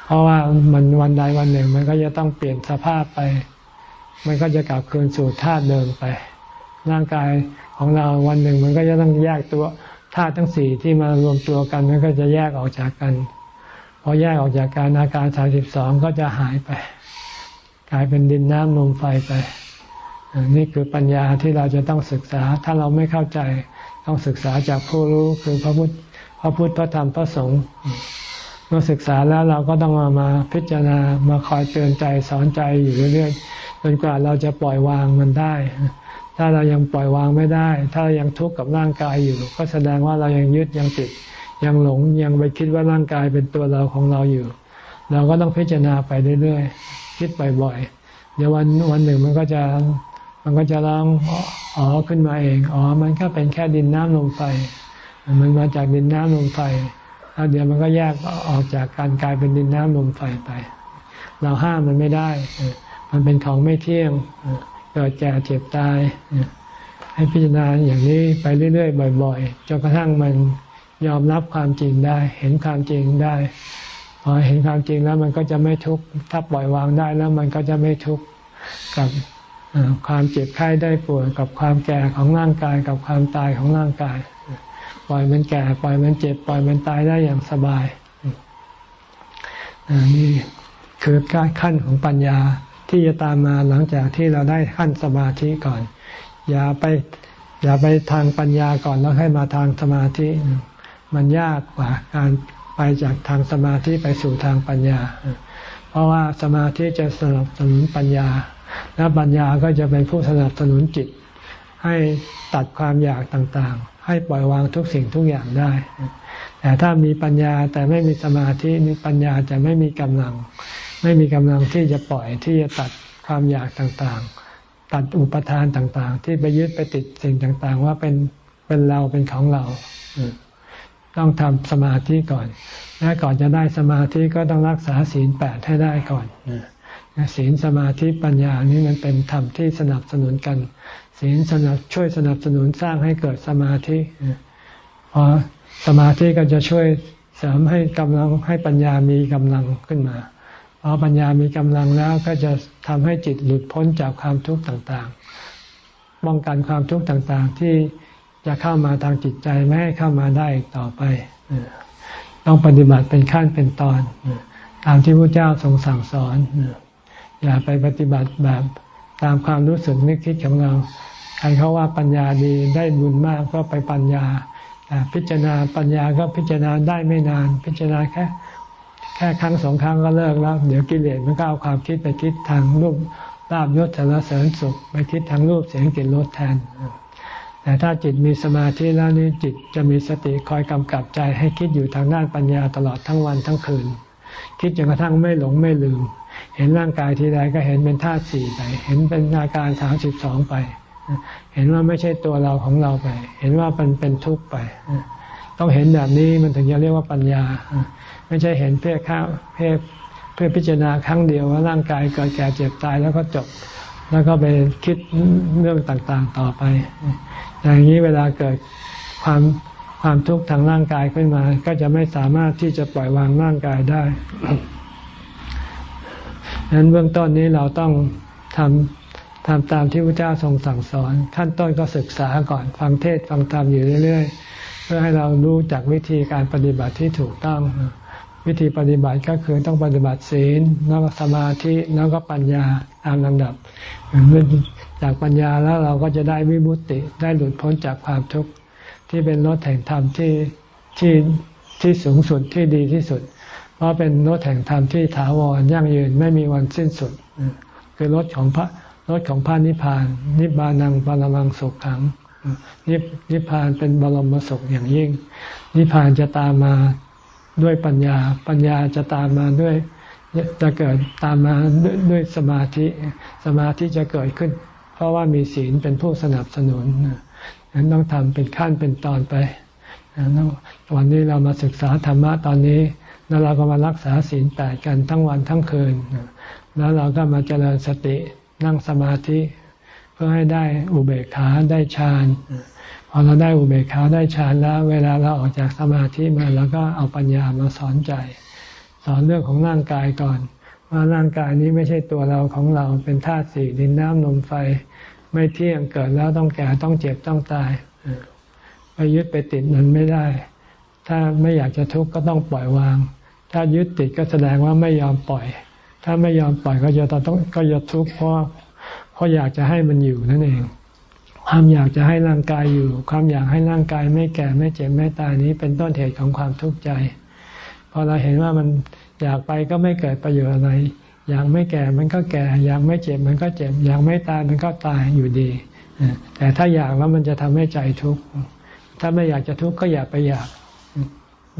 เพราะว่ามันวันใดวันหนึ่ง มันก็จะต้องเปลี่ยนสภาพไป มันก็จะกลับคืนสู่ธาตุเดิมไป ร่างกายของเราวันหนึ่งมันก็จะต้องแยกตัวธาตุทั้งสี่ที่มารวมตัวกันมันก็จะแยกออกจากกันพอแยกออกจากการอาการสาสิบสองก็จะหายไป กลายเป็นดินน้ำลมไฟไป นี่คือปัญญาที่เราจะต้องศึกษา ถ้าเราไม่เข้าใจต้องศึกษาจากผู้รู้คือพระพุทธพระพุทธพระธรรมพระสงฆ์เมื่อศึกษาแล้วเราก็ต้องมามาพิจารณามาคอยเตือนใจสอนใจอยู่เรื่อย จนกว่าเราจะปล่อยวางมันได้ ถ้าเรายังปล่อยวางไม่ได้ ถ้ายังทุกข์กับร่างกายอยู่ ก็แสดงว่าเรายังยึดยังติด ยังหลงยังไปคิดว่าร่างกายเป็นตัวเราของเราอยู่ เราก็ต้องพิจารณาไปเรื่อยๆคิดบ่อยๆเดี๋ยววันวันหนึ่งมันก็จะมันก็จะร้องอ๋อขึ้นมาเองอ๋อมันก็เป็นแค่ดินน้ำลมไฟ มันมาจากดินน้ำลมไฟแล้วเดี๋ยวมันก็แยกออกจากการกลายเป็นดินน้ำลมไฟไป เราห้ามมันไม่ได้ มันเป็นของไม่เที่ยงเกิดแก่เจ็บตาย ให้พิจารณาอย่างนี้ไปเรื่อยๆ บ่อยๆจนกระทั่งมันยอมรับความจริงได้ เห็นความจริงได้พอเห็นความจริงแล้วมันก็จะไม่ทุกข์ถ้าปล่อยวางได้แล้วมันก็จะไม่ทุกข์กับความเจ็บไข้ได้ป่วยกับความแก่ของร่างกายกับความตายของร่างกาย ปล่อยมันแก่ปล่อยมันเจ็บ ปล่อยมันตายได้อย่างสบายนี่คือการขั้นของปัญญา ที่จะตามมาหลังจากที่เราได้ขั้นสมาธิก่อน อย่าไปอย่าไปทางปัญญาก่อนแล้วให้มาทางสมาธิ มันยากกว่าการไปจากทางสมาธิไปสู่ทางปัญญา เพราะว่าสมาธิจะสนับสนุนปัญญา แล้วปัญญาก็จะเป็นผู้สนับสนุนจิต ให้ตัดความอยากต่างๆ ให้ปล่อยวางทุกสิ่งทุกอย่างได้ แต่ถ้ามีปัญญาแต่ไม่มีสมาธินี่ปัญญาจะไม่มีกำลัง ไม่มีกำลังที่จะปล่อยที่จะตัดความอยากต่างๆ ตัดอุปทานต่างๆ ที่ไปยึดไปติดสิ่งต่างๆ ว่าเป็นเป็นเราเป็นของเรา ต้องทำสมาธิก่อน และก่อนจะได้สมาธิก็ต้องรักษาศีลแปดให้ได้ก่อนศีลสมาธิปัญญานี่มันเป็นธรรมที่สนับสนุนกัน ศีลสนับช่วยสนับสนุนสร้างให้เกิดสมาธิพอสมาธิก็จะช่วยเสริมให้กำลังให้ปัญญามีกำลังขึ้นมา พอปัญญามีกำลังแล้วก็จะทำให้จิตหลุดพ้นจากความทุกข์ต่างๆ ป้องกันความทุกข์ต่างๆ ที่จะเข้ามาทางจิตใจไม่ให้เข้ามาได้อีกต่อไป ต้องปฏิบัติเป็นขั้นเป็นตอน ตามที่พระเจ้าทรงสั่งสอน อย่าไปปฏิบัติแบบตามความรู้สึกนึกคิดของเรา ใครเขาว่าปัญญาดีได้บุญมากก็ไปปัญญาแต่พิจารณาปัญญาก็พิจารณาได้ไม่นาน พิจารณาแค่ ค่ครั้งสองครั้งก็เลิกแล้ว เดี๋ยวกิเลสมันก็เอาความคิดไปคิดทางรูปลาบยศสารเสริญสุข ไปคิดทางรูปเสียงกลิ่นรสแทน แต่ถ้าจิตมีสมาธิแล้วนี่จิตจะมีสติคอยกำกับใจให้คิดอยู่ทางด้านปัญญาตลอดทั้งวันทั้งคืน คิดจนกระทั่งไม่หลงไม่ลืม เห็นร่างกายทีไรก็เห็นเป็นธาตุสี่ไป เห็นเป็นอาการสามสิบสองไป เห็นว่าไม่ใช่ตัวเราของเราไป เห็นว่ามันเป็นทุกข์ไป ต้องเห็นแบบนี้มันถึงจะเรียกว่าปัญญา ไม่ใช่เห็นเพื่อข้าเพื่อเพื่อพิจารณาครั้งเดียวว่าร่างกายเกิดแก่เจ็บตายแล้วก็จบ แล้วก็ไปคิดเรื่องต่างๆต่อไป อย่างนี้เวลาเกิดความความทุกข์ทางร่างกายขึ้นมา ก็จะไม่สามารถที่จะปล่อยวางร่างกายได้ดังนั้นเบื้องต้นนี้เราต้องทำทำตามที่พระเจ้าทรงสั่งสอน ขั้นต้นก็ศึกษาก่อนฟังเทศฟังธรรมอยู่เรื่อย ๆ เพื่อให้เรารู้จากวิธีการปฏิบัติที่ถูกต้อง วิธีปฏิบัติก็คือต้องปฏิบัติศีลแล้วก็สมาธิแล้วก็ปัญญาตามลำดับจากปัญญาแล้วเราก็จะได้วิบุติได้หลุดพ้นจากความทุกข์ที่เป็นรถแห่งธรรมที่ที่ที่สูงสุดที่ดีที่สุด เพราะเป็นรถแห่งธรรมที่ถาวรยั่งยืนไม่มีวันสิ้นสุด คือรถของพระรสของพระนิพพาน นิบานังปรมังสุขขังนินิพพานเป็นบรมสุขอย่างยิ่ง นิพพานจะตามมา ด้วยปัญญา ปัญญาจะตามมาด้วย จะเกิดตามมาด้วยด้วยสมาธิ สมาธิจะเกิดขึ้น เพราะว่ามีศีลเป็นผู้สนับสนุนนั้นต้องทำเป็นขั้นเป็นตอนไปวันนี้เรามาศึกษาธรรมะตอนนี้ แล้วเราก็มารักษาศีลแปดกันทั้งวันทั้งคืน แล้วเราก็มาเจริญสตินั่งสมาธิ เพื่อให้ได้อุเบกขาได้ฌาน พอเราได้อุเบกขาได้ฌานแล้ว เวลาเราออกจากสมาธิมาเราก็เอาปัญญามาสอนใจ สอนเรื่องของร่างกายก่อน ว่าร่างกายนี้ไม่ใช่ตัวเราของเราเป็นธาตุสี่ดินน้ำลมไฟ ไม่เที่ยงเกิดแล้วต้องแก่ต้องเจ็บต้องตายไปยึดไปติดมันไม่ได้ ถ้าไม่อยากจะทุกข์ก็ต้องปล่อยวาง ถ้ายึดติดก็แสดงว่าไม่ยอมปล่อย ถ้าไม่ยอมปล่อยก็จะต้องก็จะทุกข์เพราะเพราะอยากจะให้มันอยู่นั่นเอง ความอยากจะให้ร่างกายอยู่ ความอยากให้ร่างกายไม่แก่ไม่เจ็บไม่ตายนี้เป็นต้นเหตุของความทุกข์ใจพอเราเห็นว่ามันอยากไปก็ไม่เกิดประโยชน์อะไร อยากไม่แก่มันก็แก่ อยากไม่เจ็บมันก็เจ็บ อยากไม่ตายมันก็ตายอยู่ดี แต่ถ้าอยากแล้วมันจะทำให้ใจทุกข์ ถ้าไม่อยากจะทุกข์ก็อย่าไปอยาก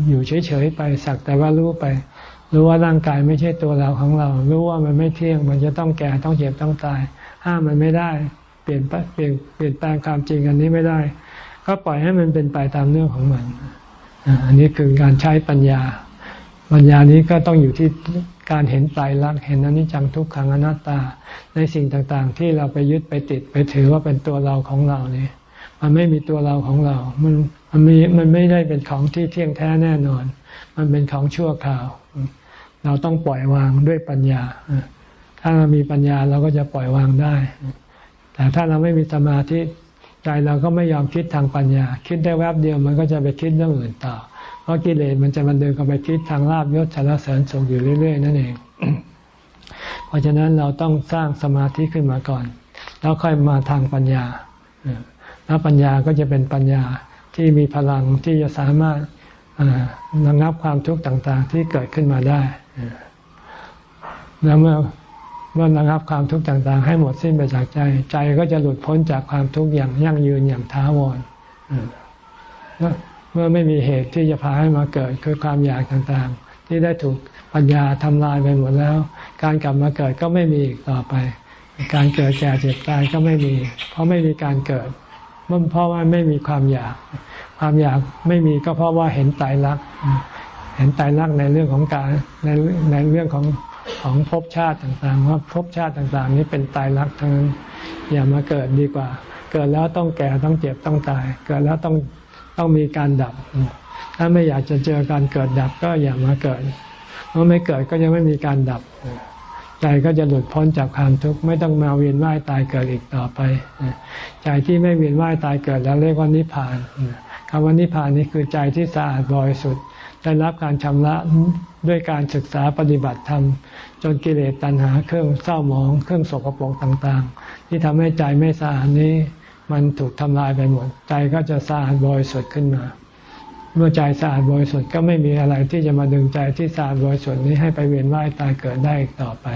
อยู่เฉยๆไปสักแต่ว่ารู้ไป รู้ว่าร่างกายไม่ใช่ตัวเราของเรา รู้ว่ามันไม่เที่ยง มันจะต้องแก่ต้องเจ็บต้องตาย ห้ามมันไม่ได้ เปลี่ยนเปลี่ยนเปลี่ยนแปลงความจริงอันนี้ไม่ได้ ก็ปล่อยให้มันเป็นไปตามเรื่องของมัน อันนี้คือการใช้ปัญญา ปัญญานี้ก็ต้องอยู่ที่การเห็นไตรลักษณ์เห็นอนิจจังทุกขังอนัตตา ในสิ่งต่างๆ ที่เราไปยึดไปติดไปถือว่าเป็นตัวเราของเรานี่มันไม่มีตัวเราของเรา มันมันมีมันไม่ได้เป็นของที่เที่ยงแท้แน่นอน มันเป็นของชั่วคราว เราต้องปล่อยวางด้วยปัญญา ถ้าเรามีปัญญาเราก็จะปล่อยวางได้ แต่ถ้าเราไม่มีสมาธิใจเราก็ไม่ยอมคิดทางปัญญา คิดได้แวบเดียวมันก็จะไปคิดเรื่องอื่นต่อ เพราะกิเลสมันจะมันเดินกับไปคิดทางลาบยศชนะเสริญสุขอยู่เรื่อย ๆ นั่นเอง เพราะฉะนั้นเราต้องสร้างสมาธิขึ้นมาก่อน แล้วค่อยมาทางปัญญาแล้วปัญญาก็จะเป็นปัญญาที่มีพลังที่จะสามารถระงับความทุกข์ต่าง ๆ ที่เกิดขึ้นมาได้แล้วเมื่อ เมื่อระงับความทุกข์ต่างๆ ให้หมดสิ้นไปจากใจ ใจก็จะหลุดพ้นจากความทุกข์อย่างยั่งยืนอย่างท้าวรเมื่อไม่มีเหตุที่จะพาให้มาเกิดคือความอยากต่างๆ ที่ได้ถูกปัญญาทำลายไปหมดแล้ว การกลับมาเกิดก็ไม่มีอีกต่อไป การเกิดแก่เจ็บตายก็ไม่มี เพราะไม่มีการเกิดเพราะว่าไม่มีความอยาก ความอยากไม่มีก็เพราะว่าเห็นตายรักเห็นตายรักในเรื่องของการในในเรื่องของ ของภพชาติต่างๆ ว่าภพชาติต่างๆ นี้เป็นตายรักทั้งนั้นอย่ามาเกิดดีกว่า เกิดแล้วต้องแก่ต้องเจ็บต้องตาย เกิดแล้วต้องต้องมีการดับ ถ้าไม่อยากจะเจอการเกิดดับก็อย่ามาเกิดเมื่อไม่เกิดก็จะไม่มีการดับใจก็จะหลุดพ้นจากความทุกข์ไม่ต้องมาเวียนว่ายตายเกิดอีกต่อไปใจที่ไม่เวียนว่ายตายเกิดแล้วเรียกว่านิพพานคำว่านิพพานนี้คือใจที่สะอาดบริสุทธิ์ ได้รับการชำระด้วยการศึกษาปฏิบัติธรรม จนกิเลสตัณหาเครื่องเศร้าหมองเครื่องสกปรกต่างๆ ที่ทำให้ใจไม่สะอาดนี้ มันถูกทำลายไปหมด ใจก็จะสะอาดบริสุทธิ์ขึ้นมา เมื่อใจสะอาดบริสุทธิ์ก็ไม่มีอะไรที่จะมาดึงใจที่สะอาดบริสุทธิ์นี้ให้ไปเวียนว่ายตายเกิดได้อีกต่อไป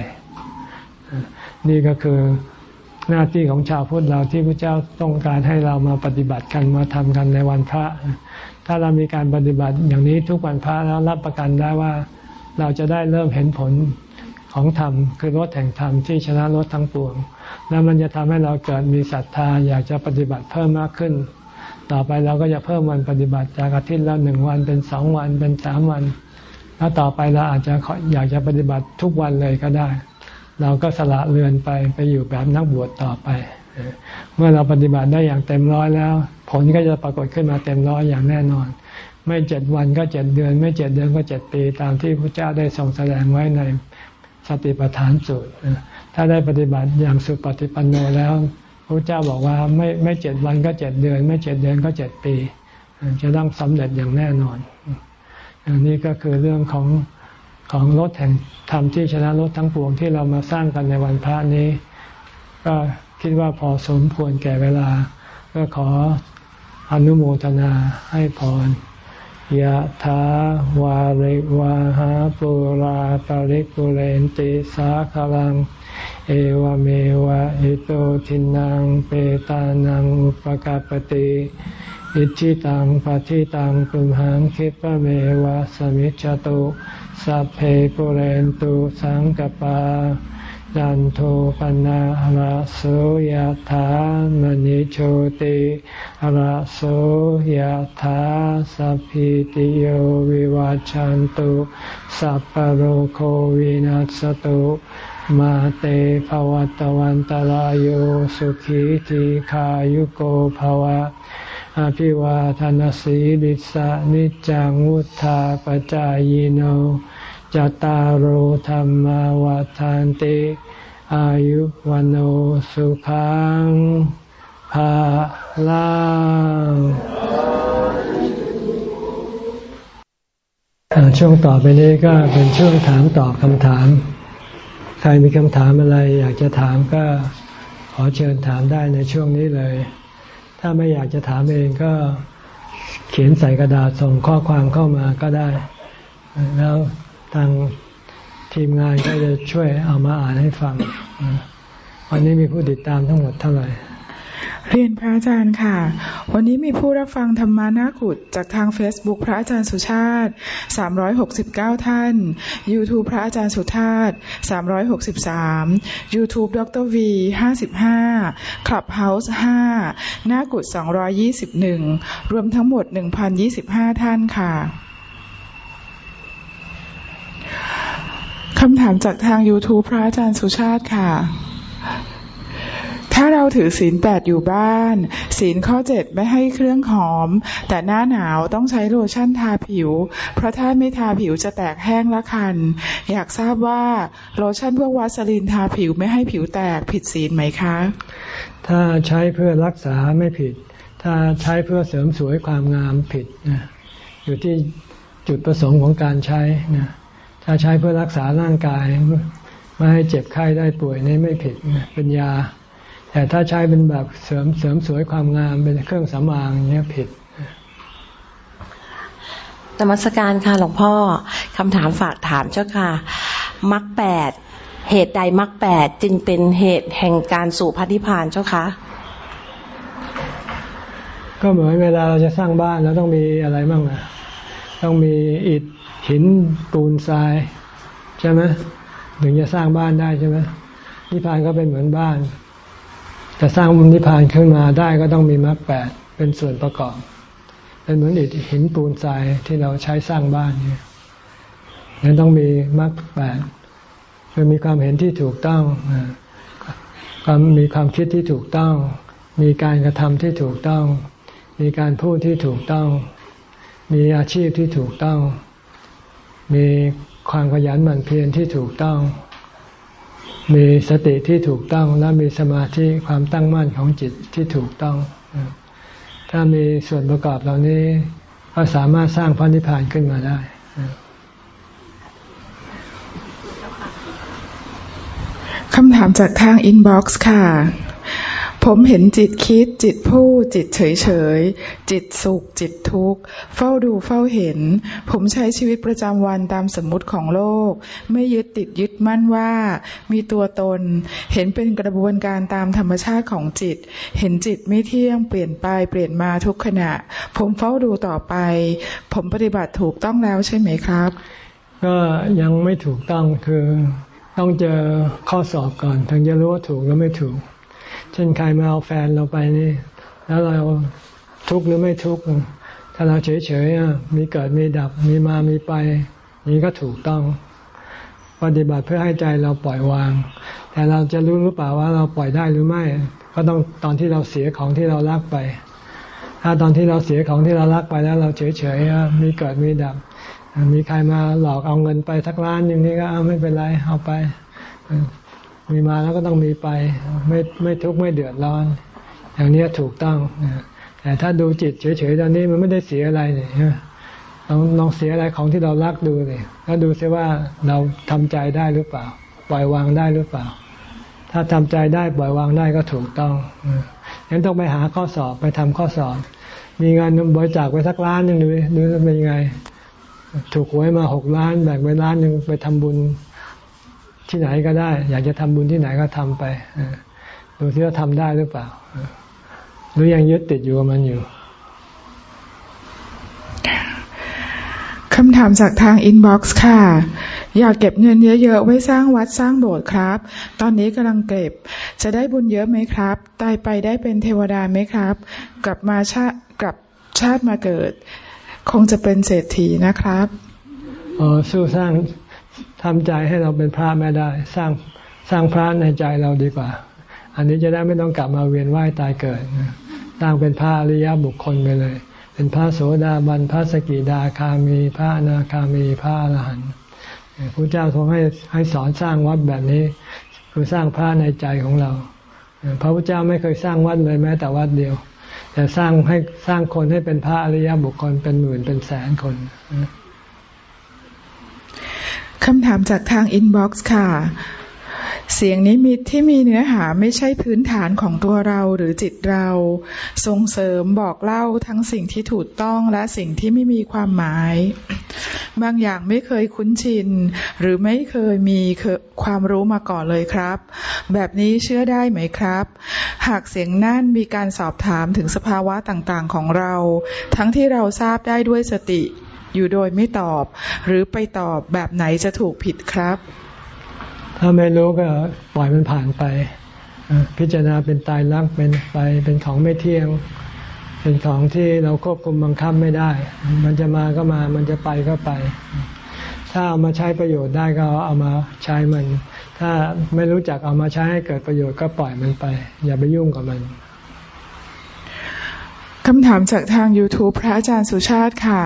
นี่ก็คือหน้าที่ของชาวพุทธเราที่พระเจ้าต้องการให้เรามาปฏิบัติกันมาทำกันในวันพระ ถ้าเรามีการปฏิบัติอย่างนี้ทุกวันพระแล้วรับประกันได้ว่าเราจะได้เริ่มเห็นผลของธรรมคือรถแห่งธรรมที่ชนะรถทั้งปวง แล้วมันจะทำให้เราเกิดมีศรัทธาอยากจะปฏิบัติเพิ่มมากขึ้น ต่อไปเราก็จะเพิ่มวันปฏิบัติจากอาทิตย์ละหนึ่งวันเป็นสองวันเป็นสามวัน แล้วต่อไปเราอาจจะอยากจะปฏิบัติทุกวันเลยก็ได้ เราก็สละเรือนไปไปอยู่แบบนักบวชต่อไป เมื่อเราปฏิบัติได้อย่างเต็มร้อยแล้ว ผลก็จะปรากฏขึ้นมาเต็มร้อยอย่างแน่นอน ไม่เจ็ดวันก็เจ็ดเดือน ไม่เจ็ดเดือนก็เจ็ดปี ตามที่พระเจ้าได้ทรงแสดงไว้ในสติปัฏฐานสูตรถ้าได้ปฏิบัติอย่างสุปฏิปันโนแล้วพระเจ้าบอกว่าไม่ไม่เจ็ดวันก็เจ็ดเดือน ไม่เจ็ดเดือนก็เจ็ดปี จะต้องสำเร็จอย่างแน่นอนอันนี้ก็คือเรื่องของของรถแห่งธรรมที่ชนะรถทั้งปวงที่เรามาสร้างกันในวันพระนี้ ก็ คิดว่าพอสมควรแก่เวลา ก็ขออนุโมทนาให้พรยะถาวาริวาหาปุราปาริปุเรนติสาคลัง เอวเมวะอิโตทินังเปตานังอุปกาปติอิชิตังปฏิตังตุมหังคิปะเมวะสมิจจตุสัพเพปุเรนตุสังกปา จันโทปนะระโสยธามณิโชติระโสยธาสัพพิติโยวิวัจจันตุสัพพโรโควินัสตุมาเตภวัตวันตารโยสุขีทีขายุโกภวะ อภิวาทานสีลิสานิจังวุธาปจายโน จตารโหธรรมวาทานติ อายุวันโอสุขังภาลังช่วงต่อไปนี้ก็เป็นช่วงถามตอบคำถาม ใครมีคำถามอะไรอยากจะถามก็ขอเชิญถามได้ในช่วงนี้เลย ถ้าไม่อยากจะถามเองก็เขียนใส่กระดาษส่งข้อความเข้ามาก็ได้ แล้ว ทางทีมงานก็จะช่วยเอามาอ่านให้ฟัง วันนี้มีผู้ติดตามทั้งหมดเท่าไหร่เรียนพระอาจารย์ค่ะ วันนี้มีผู้รับฟังธรรมานาขุดจากทาง Facebook พระอาจารย์สุชาติ 369 ท่าน YouTube พระอาจารย์สุชาติ 363 YouTube ดร V 55 Clubhouse 5นากุด221 รวมทั้งหมด 1,025 ท่านค่ะ คำถามจากทาง YouTube พระอาจารย์สุชาติค่ะ ถ้าเราถือศีลแปดอยู่บ้าน ศีลข้อเจ็ดไม่ให้เครื่องหอม แต่หน้าหนาวต้องใช้โลชั่นทาผิว เพราะถ้าไม่ทาผิวจะแตกแห้งและคัน อยากทราบว่าโลชั่นพวกวาสลินทาผิวไม่ให้ผิวแตกผิดศีลไหมคะ ถ้าใช้เพื่อรักษาไม่ผิด ถ้าใช้เพื่อเสริมสวยความงามผิดนะอยู่ที่จุดประสงค์ของการใช้นะ ถ้าใช้เพื่อรักษาร่างกายไม่ให้เจ็บไข้ได้ป่วยนี่ไม่ผิดเป็นยา แต่ถ้าใช้เป็นแบบเสริมเสริมสวยความงามเป็นเครื่องสำอางเนี่ยผิดธรรมสการค่ะหลวงพ่อคำถามฝากถามเจ้าค่ะมรรคแปดเหตุใดมรรคแปดจึงเป็นเหตุแห่งการสู่พัธิพานเจ้าคะก็เหมือนเวลาเราจะสร้างบ้านแล้วต้องมีอะไรบ้างอะต้องมีอิฐ หินปูนทราย ใช่ไหมถึงจะสร้างบ้านได้ใช่ไหมนิพพานก็เป็นเหมือนบ้านจะสร้างนิพพานขึ้นมาได้ก็ต้องมีมรรคแปดเป็นส่วนประกอบ เป็นเหมือนอิฐหินปูนทรายที่เราใช้สร้างบ้านเนี่ยนั้นต้องมีมรรคแปดคือมีความเห็นที่ถูกต้องความมีความคิดที่ถูกต้อง มีการกระทำที่ถูกต้อง มีการพูดที่ถูกต้อง มีอาชีพที่ถูกต้อง มีความขยันหมั่นเพียรที่ถูกต้อง มีสติที่ถูกต้องและมีสมาธิความตั้งมั่นของจิตที่ถูกต้อง ถ้ามีส่วนประกอบเหล่านี้ก็สามารถสร้างพระนิพพานขึ้นมาได้คำถามจากทาง inbox ค่ะ ผมเห็นจิตคิดจิตพูดจิตเฉยเฉยจิตสุข จิตทุกข์ เฝ้าดูเฝ้าเห็น ผมใช้ชีวิตประจำวันตามสมมติของโลก ไม่ยึดติดยึดมั่นว่า มีตัวตน เห็นเป็นกระบวนการตามธรรมชาติของจิต เห็นจิตไม่เที่ยงเปลี่ยนไปเปลี่ยนมาทุกขณะ ผมเฝ้าดูต่อไป ผมปฏิบัติถูกต้องแล้วใช่ไหมครับ ก็ยังไม่ถูกต้องคือต้องเจอข้อสอบก่อนถึงจะรู้ว่าถูกหรือไม่ถูก เช่นใครมาเอาแฟนเราไปนี่ แล้วเราทุกข์หรือไม่ทุกข์ถ้าเราเฉยๆมีเกิดมีดับมีมามีไปนี้ก็ถูกต้อง ปฏิบัติเพื่อให้ใจเราปล่อยวาง แต่เราจะรู้หรือเปล่าว่าเราปล่อยได้หรือไม่ ก็ต้องตอนที่เราเสียของที่เรารักไป ถ้าตอนที่เราเสียของที่เรารักไปแล้วเราเฉยๆมีเกิดมีดับ มีใครมาหลอกเอาเงินไปทักล้านอย่างนี้ก็ไม่เป็นไรเอาไป มีมาแล้วก็ต้องมีไป ไม่ไม่ทุกข์ไม่เดือดร้อน อย่างนี้ถูกต้องแต่ถ้าดูจิตเฉยๆตอนนี้มันไม่ได้เสียอะไรเนี่ยลองลองเสียอะไรของที่เรารักดูเลยแล้วดูซิว่าเราทำใจได้หรือเปล่า ปล่อยวางได้หรือเปล่า ถ้าทำใจได้ปล่อยวางได้ก็ถูกต้องงั้นต้องไปหาข้อสอบไปทำข้อสอบ มีเงินบริจาคไปสักล้านหนึ่งดูดูเป็นยังไง ถูกหวยมาหกล้านแบ่งไปล้านหนึ่งไปทำบุญ ที่ไหนก็ได้ อยากจะทำบุญที่ไหนก็ทำไปดูที่ว่าทำได้หรือเปล่า หรือยังยึดติดอยู่กับมันอยู่คำถามจากทาง inbox ค่ะ อยากเก็บเงินเยอะๆ ไว้สร้างวัดสร้างโบสถ์ครับ ตอนนี้กำลังเก็บ จะได้บุญเยอะไหมครับ ตายไปได้เป็นเทวดาไหมครับ กลับมาชาติกลับชาติมาเกิด คงจะเป็นเศรษฐีนะครับอ๋อสู้สร้าง ทำใจให้เราเป็นพระไม่ได้ สร้างสร้างพระในใจเราดีกว่า อันนี้จะได้ไม่ต้องกลับมาเวียนว่ายตายเกิดสร้างเป็นพระอริยบุคคลไปเลย เป็นพระโสดาบันพระสกิดาคามี พระอนาคามีพระอรหันต์พระเจ้าทรงให้ให้สอนสร้างวัดแบบนี้ คือสร้างพระในใจของเรา พระพุทธเจ้าไม่เคยสร้างวัดเลยแม้แต่วัดเดียวแต่สร้างให้สร้างคนให้เป็นพระอริยบุคคลเป็นหมื่นเป็นแสนคน คำถามจากทาง inbox ค่ะ เสียงนิมิตที่มีเนื้อหาไม่ใช่พื้นฐานของตัวเราหรือจิตเรา ส่งเสริมบอกเล่าทั้งสิ่งที่ถูกต้องและสิ่งที่ไม่มีความหมาย บางอย่างไม่เคยคุ้นชิน หรือไม่เคยมีความรู้มาก่อนเลยครับ แบบนี้เชื่อได้ไหมครับ หากเสียงนั่นมีการสอบถามถึงสภาวะต่างๆของเรา ทั้งที่เราทราบได้ด้วยสติ อยู่โดยไม่ตอบ หรือไปตอบแบบไหนจะถูกผิดครับ ถ้าไม่รู้ก็ปล่อยมันผ่านไป พิจารณาเป็นตายรักเป็นไปเป็นของไม่เที่ยง เป็นของที่เราควบคุมบังคับไม่ได้ มันจะมาก็มามันจะไปก็ไป ถ้าเอามาใช้ประโยชน์ได้ก็เอามาใช้มัน ถ้าไม่รู้จักเอามาใช้ให้เกิดประโยชน์ก็ปล่อยมันไป อย่าไปยุ่งกับมัน คำถามจากทาง YouTube พระอาจารย์สุชาติค่ะ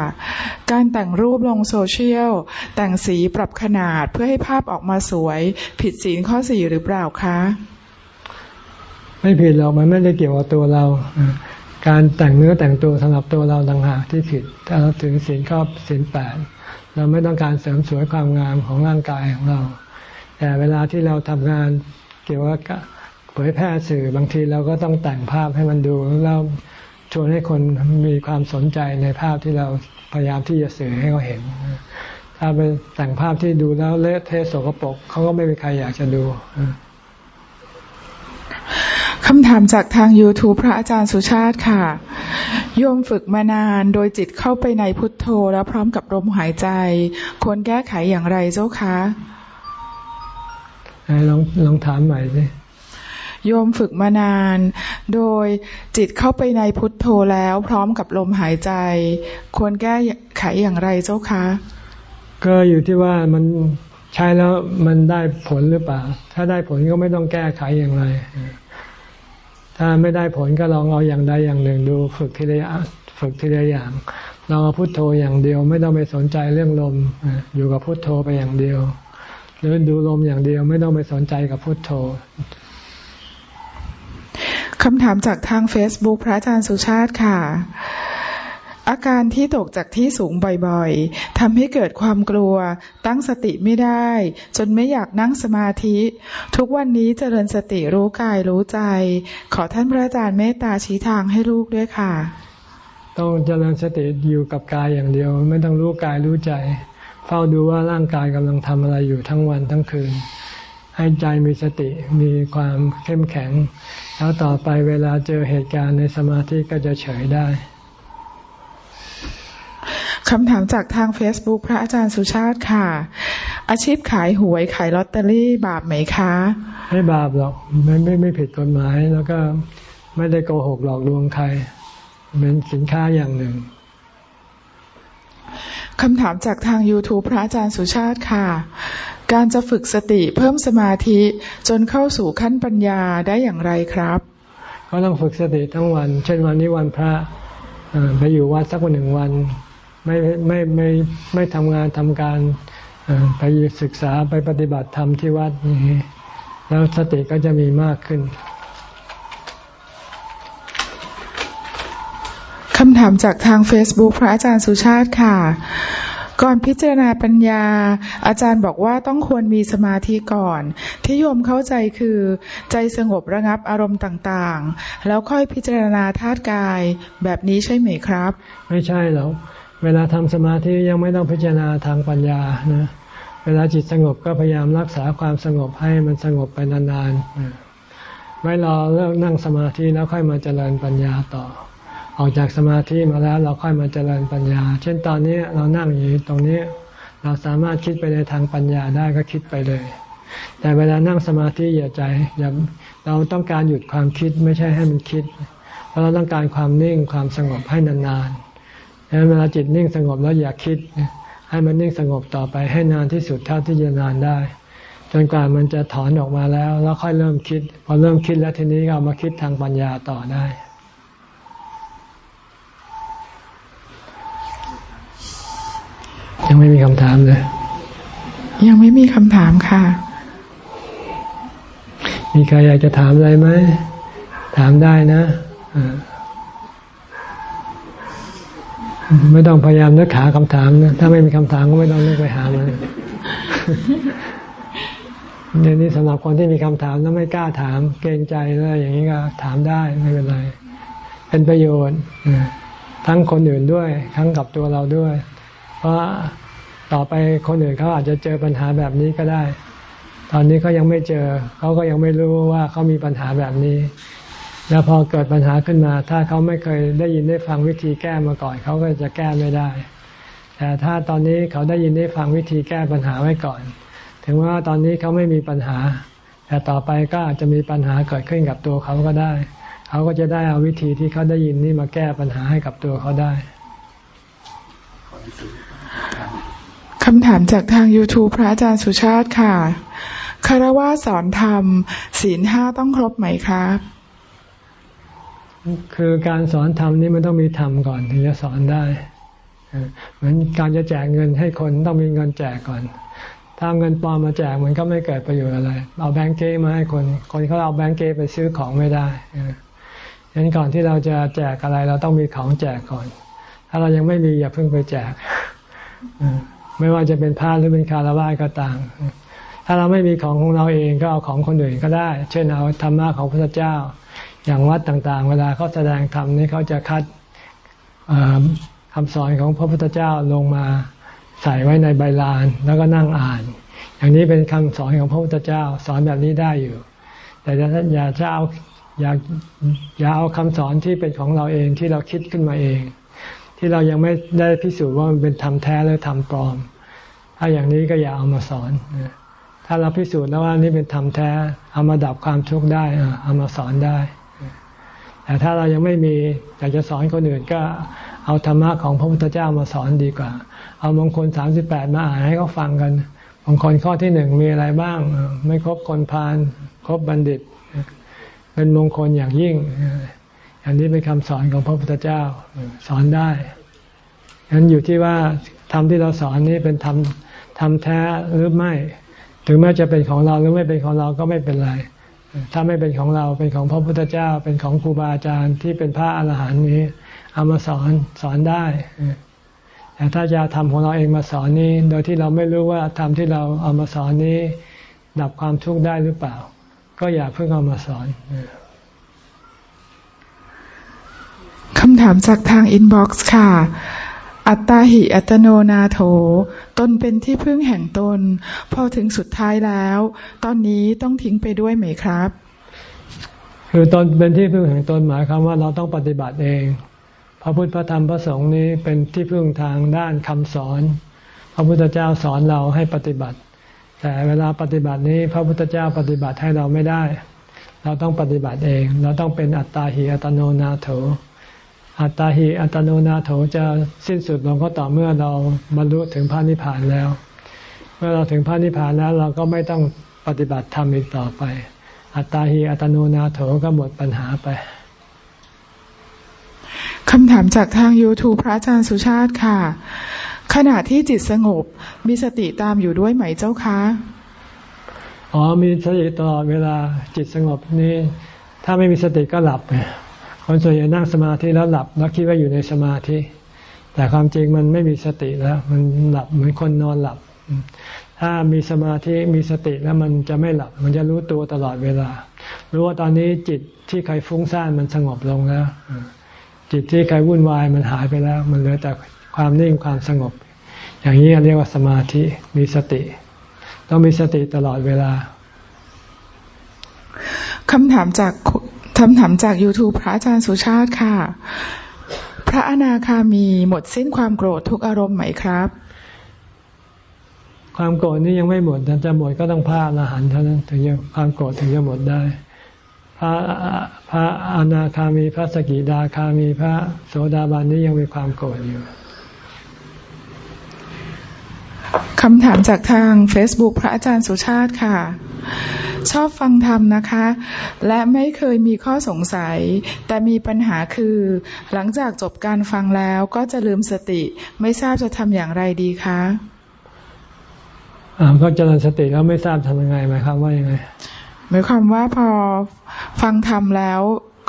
การแต่งรูปลงโซเชียล แต่งสีปรับขนาดเพื่อให้ภาพออกมาสวย ผิดศีลข้อสี่หรือเปล่าคะ ไม่ผิดหรอกมันไม่ได้เกี่ยวกับตัวเรา การแต่งเนื้อแต่งตัวสำหรับตัวเราต่างหากที่ผิด ถ้าเราถึงศีลข้อศีลแปดเราไม่ต้องการเสริมสวยความงามของร่างกายของเรา แต่เวลาที่เราทำงานเกี่ยวกับเผยแพร่สื่อบางทีเราก็ต้องแต่งภาพให้มันดูแล้ว ชวนให้คนมีความสนใจในภาพที่เราพยายามที่จะสื่อให้เขาเห็น ถ้าเป็นแต่งภาพที่ดูแล้วเละเทะสกปรกเขาก็ไม่มีใครอยากจะดูคำถามจากทาง YouTube พระอาจารย์สุชาติค่ะ โยมฝึกมานานโดยจิตเข้าไปในพุทโธแล้วพร้อมกับลมหายใจ ควรแก้ไขอย่างไรเจ้าคะลองลองถามใหม่สิ โยมฝึกมานาน โดยจิตเข้าไปในพุทโธแล้วพร้อมกับลมหายใจ ควรแก้ไขอย่างไรเจ้าคะ ก็อยู่ที่ว่ามันใช้แล้วมันได้ผลหรือเปล่า ถ้าได้ผลก็ไม่ต้องแก้ไขอย่างไร ถ้าไม่ได้ผลก็ลองเอาอย่างใดอย่างหนึ่งดู ฝึกทีละฝึกทีละอย่างลองเอาพุโทโธอย่างเดียว ไม่ต้องไปสนใจเรื่องลม อยู่กับพุโทโธไปอย่างเดียวหรือดูลมอย่างเดียวไม่ต้องไปสนใจกับพุโทโธ คำถามจากทาง Facebook พระอาจารย์สุชาติค่ะ อาการที่ตกจากที่สูงบ่อยๆทำให้เกิดความกลัว ตั้งสติไม่ได้ จนไม่อยากนั่งสมาธิ ทุกวันนี้เจริญสติรู้กายรู้ใจ ขอท่านพระอาจารย์เมตตาชี้ทางให้ลูกด้วยค่ะ ต้องเจริญสติอยู่กับกายอย่างเดียว ไม่ต้องรู้กายรู้ใจ เฝ้าดูว่าร่างกายกำลังทำอะไรอยู่ทั้งวันทั้งคืน ให้ใจมีสติมีความเข้มแข็ง แล้วต่อไปเวลาเจอเหตุการณ์ในสมาธิก็จะเฉยได้คำถามจากทาง Facebook พระอาจารย์สุชาติค่ะ อาชีพขายหวยขายลอตเตอรี่บาปไหมคะ ไม่บาปหรอกไม่ไม่ไม่ผิดกฎหมายแล้วก็ไม่ได้โกหกหลอกลวงใครเป็นสินค้าอย่างหนึ่งคำถามจากทาง YouTube พระอาจารย์สุชาติค่ะ การจะฝึกสติเพิ่มสมาธิจนเข้าสู่ขั้นปัญญาได้อย่างไรครับ ก็ต้องฝึกสติทั้งวัน เช่นวันนี้วันพระไปอยู่วัดสักวันหนึ่งวัน ไม่ไม่ไม่ไม่ทำงานทำการไปศึกษาไปปฏิบัติธรรมที่วัดนี้แล้วสติก็จะมีมากขึ้นคำถามจากทาง Facebook พระอาจารย์สุชาติค่ะ ก่อนพิจารณาปัญญา อาจารย์บอกว่าต้องควรมีสมาธิก่อน ที่โยมเข้าใจคือใจสงบระงับอารมณ์ต่างๆ แล้วค่อยพิจารณาธาตุกายแบบนี้ใช่ไหมครับ ไม่ใช่หรอกเวลาทำสมาธิยังไม่ต้องพิจารณาทางปัญญานะเวลาจิตสงบก็พยายามรักษาความสงบให้มันสงบไปนานๆไว้รอเลิกนั่งสมาธิแล้วค่อยมาเจริญปัญญาต่อ ออกจากสมาธิมาแล้วเราค่อยมาเจริญปัญญา เช่นตอนนี้เรานั่งอยู่ตรงนี้ เราสามารถคิดไปในทางปัญญาได้ก็คิดไปเลย แต่เวลานั่งสมาธิอย่าใจอย่าเราต้องการหยุดความคิดไม่ใช่ให้มันคิด เพราะเราต้องการความนิ่งความสงบให้นานๆดังนั้นเวลาจิตนิ่งสงบแล้วอย่าคิด ให้มันนิ่งสงบต่อไปให้นานที่สุดเท่าที่จะนานได้จนกว่ามันจะถอนออกมาแล้ว แล้วค่อยเริ่มคิด พอเริ่มคิดแล้วทีนี้เรามาคิดทางปัญญาต่อได้ ยังไม่มีคำถามเลย ยังไม่มีคำถามค่ะ มีใครอยากจะถามอะไรไหม ถามได้นะไม่ต้องพยายามนึกหาคำถามนะถ้าไม่มีคำถามก็ไม่ต้องนึกไปหามันเนี่ยนี่สำหรับคนที่มีคำถามแล้วไม่กล้าถาม เกรงใจแล้วอย่างนี้ก็ถามได้ไม่เป็นไร เป็นประโยชน์ทั้งคนอื่นด้วย ทั้งกับตัวเราด้วย เพราะต่อไปคนอื่นเขาอาจจะเจอปัญหาแบบนี้ก็ได้ ตอนนี้เขายังไม่เจอ เขาก็ยังไม่รู้ว่าเขามีปัญหาแบบนี้ แล้วพอเกิดปัญหาขึ้นมา ถ้าเขาไม่เคยได้ยินได้ฟังวิธีแก้มาก่อน เขาก็จะแก้ไม่ได้ แต่ถ้าตอนนี้เขาได้ยินได้ฟังวิธีแก้ปัญหาไว้ก่อน ถึงว่าตอนนี้เขาไม่มีปัญหา แต่ต่อไปก็อาจจะมีปัญหาเกิดขึ้นกับตัวเขาก็ได้ เขาก็จะได้เอาวิธีที่เขาได้ยินนี่มาแก้ปัญหาให้กับตัวเขาได้ คำถามจากทาง YouTube พระอาจารย์สุชาติค่ะคารวะสอนธรรม ศีลห้าต้องครบไหมครับ คือการสอนธรรมนี่มันต้องมีธรรมก่อนถึงจะสอนได้เหมือนการจะแจกเงินให้คนต้องมีเงินแจกก่อน ถ้าเงินปลอมมาแจกมันก็ไม่เกิดประโยชน์อะไร เอาแบงก์เก้มาให้คน คนเขาเอาแบงก์เก้ไปซื้อของไม่ได้ดังนั้นก่อนที่เราจะแจกอะไรเราต้องมีของแจกก่อน ถ้าเรายังไม่มีอย่าเพิ่งไปแจกไม่ว่าจะเป็นพระหรือเป็นคารวะก็ตามถ้าเราไม่มีของของเราเองก็เอาของคนอื่นก็ได้ เช่นเอาธรรมะของพระเจ้า อย่างวัดต่างๆ เวลาเขาแสดงธรรมนี่เขาจะคัดคำสอนของพระพุทธเจ้าลงมาใส่ไว้ในใบลานแล้วก็นั่งอ่าน อย่างนี้เป็นคำสอนของพระพุทธเจ้าสอนแบบนี้ได้อยู่ แต่ถ้าอย่าจะเอาอย่าอย่าเอาคำสอนที่เป็นของเราเองที่เราคิดขึ้นมาเอง ที่เรายังไม่ได้พิสูจน์ว่ามันเป็นธรรมแท้หรือธรรมปลอม ถ้าอย่างนี้ก็อย่าเอามาสอน ถ้าเราพิสูจน์แล้วว่านี่เป็นธรรมแท้ เอามาดับความทุกข์ได้เอามาสอนได้ แต่ถ้าเรายังไม่มีอยากจะสอนคนอื่นก็เอาธรรมะของพระพุทธเจ้ามาสอนดีกว่า เอามงคลสามสิบแปดมาอ่านให้เขาฟังกันมงคลข้อที่หนึ่งมีอะไรบ้าง ไม่ครบคนพาลครบบัณฑิต เป็นมงคลอย่างยิ่ง อันนี้เป็นคำสอนของพระพุทธเจ้าสอนได้ฉะนั้นอยู่ที่ว่าธรรมที่เราสอนนี้เป็นธรรมธรรมแท้หรือไม่ ถึงแม้จะเป็นของเราหรือไม่เป็นของเราก็ไม่เป็นไร ถ้าไม่เป็นของเราเป็นของพระพุทธเจ้า เป็นของครูบาอาจารย์ที่เป็นพระอรหันต์นี้เอามาสอนสอนได้แต่ถ้าจะธรรมของเราเองมาสอนนี้ โดยที่เราไม่รู้ว่าธรรมที่เราเอามาสอนนี้ ดับความทุกข์ได้หรือเปล่า ก็อย่าเพิ่งเอามาสอน คำถามจากทาง inbox ค่ะ อัตตาหิอัตตโนนาโถ ตนเป็นที่พึ่งแห่งตน พอถึงสุดท้ายแล้ว ตอนนี้ต้องทิ้งไปด้วยไหมครับ คือตนเป็นที่พึ่งแห่งตนหมายความว่าเราต้องปฏิบัติเอง พระพุทธพระธรรมพระสงฆ์นี้เป็นที่พึ่งทางด้านคำสอน พระพุทธเจ้าสอนเราให้ปฏิบัติ แต่เวลาปฏิบัตินี้พระพุทธเจ้าปฏิบัติให้เราไม่ได้ เราต้องปฏิบัติเอง เราต้องเป็นอัตตาหิอัตโนนาโถ อัตตาหิอัตโนนาโถจะสิ้นสุดลงก็ต่อเมื่อเราบรรลุถึงพระนิพพานแล้ว เมื่อเราถึงพระนิพพานแล้วเราก็ไม่ต้องปฏิบัติธรรมอีกต่อไป อัตตาหิอัตโนนาโถก็หมดปัญหาไปคำถามจากทาง YouTube พระอาจารย์สุชาติค่ะ ขณะที่จิตสงบ มีสติตามอยู่ด้วยไหมเจ้าคะอ๋อมีสติตลอดเวลาจิตสงบนี่ถ้าไม่มีสติก็หลับ คนส่วนใหญ่นั่งสมาธิแล้วหลับแล้วคิดว่าอยู่ในสมาธิ แต่ความจริงมันไม่มีสติแล้ว มันหลับเหมือนคนนอนหลับ ถ้ามีสมาธิมีสติแล้วมันจะไม่หลับ มันจะรู้ตัวตลอดเวลา รู้ว่าตอนนี้จิตที่ใครฟุ้งซ่านมันสงบลงแล้ว จิตที่ใครวุ่นวายมันหายไปแล้ว มันเหลือแต่ความนิ่งความสงบ อย่างนี้เรียกว่าสมาธิมีสติ ต้องมีสติตลอดเวลาคำถามจาก คำถามจาก YouTube พระอาจารย์สุชาติค่ะ พระอนาคามีหมดสิ้นความโกรธทุกอารมณ์ไหมครับ ความโกรธนี่ยังไม่หมดจะหมดก็ต้องพระอรหันต์เท่านั้นถึงจะความโกรธถึงจะหมดได้ พระพระอนาคามีพระสกิดาคามีพระโสดาบันนี้ยังมีความโกรธอยู่ คำถามจากทาง Facebook พระอาจารย์สุชาติค่ะ ชอบฟังธรรมนะคะ และไม่เคยมีข้อสงสัย แต่มีปัญหาคือ หลังจากจบการฟังแล้วก็จะลืมสติ ไม่ทราบจะทำอย่างไรดีคะอ่าก็เจริญสติแล้วไม่ทราบทำยังไงไหมครับว่ายังไงหมายความว่าพอฟังธรรมแล้ว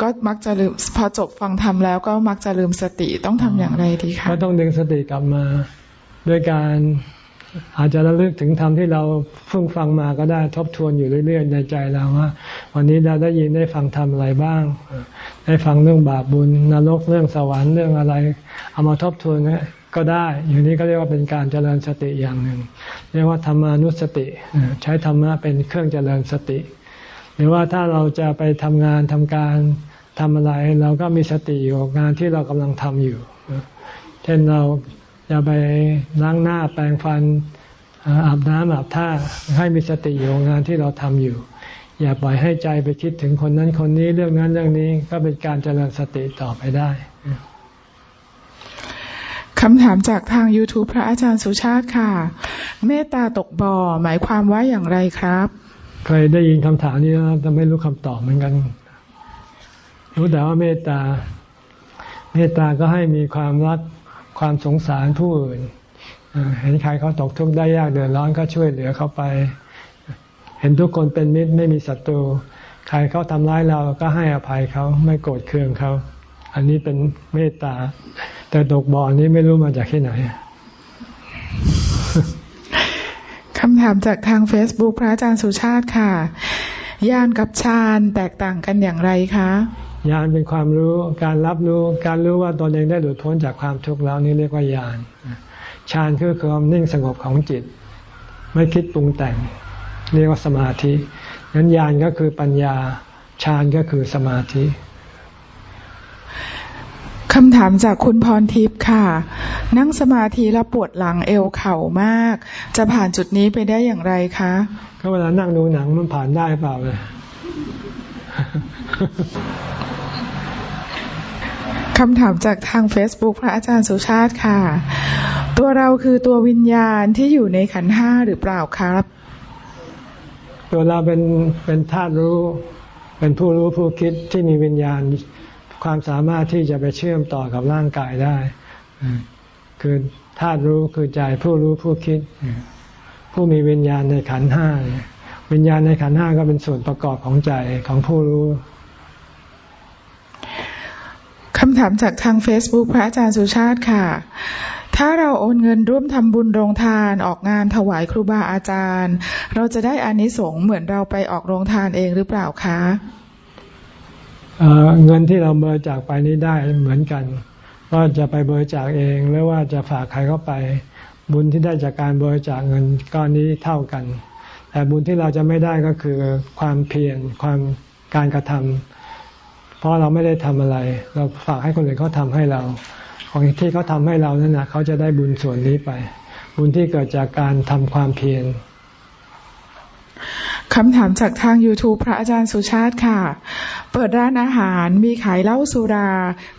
ก็มักจะลืมพอจบฟังธรรมแล้วก็มักจะลืมสติต้องทำอย่างไรดีคะก็ต้องดึงสติกลับมา ด้วยการ อาจจะระลึกถึงธรรมที่เราเพิ่งฟังมาก็ได้ทบทวนอยู่เรื่อย ๆ ในใจเราว่า วันนี้เราได้ยินได้ฟังธรรมอะไรบ้าง ได้ฟังเรื่องบาปบุญนรกเรื่องสวรรค์เรื่องอะไร เอามาทบทวนก็ได้ อยู่นี้ก็เรียกว่าเป็นการเจริญสติอย่างหนึ่ง เรียกว่าธรรมานุสติ ใช้ธรรมะเป็นเครื่องเจริญสติ หรือว่าถ้าเราจะไปทำงานทำการทำอะไร เราก็มีสติอยู่กับงานที่เรากำลังทำอยู่ เช่นเรา จะไปล้างหน้าแปรงฟันอาบน้ำอาบท่าให้มีสติอยู่กับงานที่เราทำอยู่ อย่าปล่อยให้ใจไปคิดถึงคนนั้นคนนี้เรื่องนั้นเรื่องนี้ก็เป็นการเจริญสติต่อไปได้คำถามจากทาง YouTube พระอาจารย์สุชาติค่ะ เมตตาตกบ่อหมายความว่าอย่างไรครับ เคยได้ยินคำถามนี้แล้วแต่ไม่รู้คำตอบเหมือนกัน รู้แต่ว่าเมตตา เมตตาก็ให้มีความรัก ความสงสารผู้อื่น เห็นใครเขาตกทุกข์ได้ยากเดือดร้อนก็ช่วยเหลือเขาไป เห็นทุกคนเป็นมิตรไม่มีศัตรู ใครเขาทำร้ายเราก็ให้อภัยเขาไม่โกรธเคืองเขา อันนี้เป็นเมตตา แต่ตกบ่อนี้ไม่รู้มาจากที่ไหนคำถามจากทาง Facebook พระอาจารย์สุชาติค่ะ ญาณกับฌานแตกต่างกันอย่างไรคะ ญาณเป็นความรู้การรับรู้การรู้ว่าตนเองได้หลุดพ้นจากความทุกข์แล้วนี่เรียกว่าญาณฌานคือความนิ่งสงบของจิต ไม่คิดปรุงแต่ง เรียกว่าสมาธินั้นญาณก็คือปัญญาฌานก็คือสมาธิคำถามจากคุณพรทิพย์ค่ะ นั่งสมาธิแล้วปวดหลังเอวเข่ามาก จะผ่านจุดนี้ไปได้อย่างไรคะ ก็เวลานั่งดูหนังมันผ่านได้เปล่าเลย คำถามจากทาง Facebook พระอาจารย์สุชาติค่ะ ตัวเราคือตัววิญญาณที่อยู่ในขันห้าหรือเปล่าครับ ตัวเราเป็นเป็นธาตุรู้ เป็นผู้รู้ผู้คิดที่มีวิญญาณความสามารถที่จะไปเชื่อมต่อกับร่างกายได้ คือธาตุรู้คือใจผู้รู้ผู้คิด ผู้มีวิญญาณในขันห้า วิญญาณในขันห้าก็เป็นส่วนประกอบของใจของผู้รู้คำถามจากทาง Facebook พระอาจารย์สุชาติค่ะ ถ้าเราโอนเงินร่วมทำบุญโรงทานออกงานถวายครูบาอาจารย์ เราจะได้อานิสงส์เหมือนเราไปออกโรงทานเองหรือเปล่าคะเงินที่เราเบอร์จากไปนี้ได้เหมือนกันว่าจะไปบริจาคเองหรือว่าจะฝากใครเข้าไป บุญที่ได้จากการบริจาคเงินก้อนนี้เท่ากัน แต่บุญที่เราจะไม่ได้ก็คือความเพียรความการกระทำเพราะเราไม่ได้ทำอะไร เราฝากให้คนอื่นเขาทาให้เรา ของที่เขาทาให้เรานั่นนะเขาจะได้บุญส่วนนี้ไป บุญที่เกิดจากการทำความเพียรคำถามจากทาง YouTube พระอาจารย์สุชาติค่ะ เปิดร้านอาหารมีขายเหล้าสุรา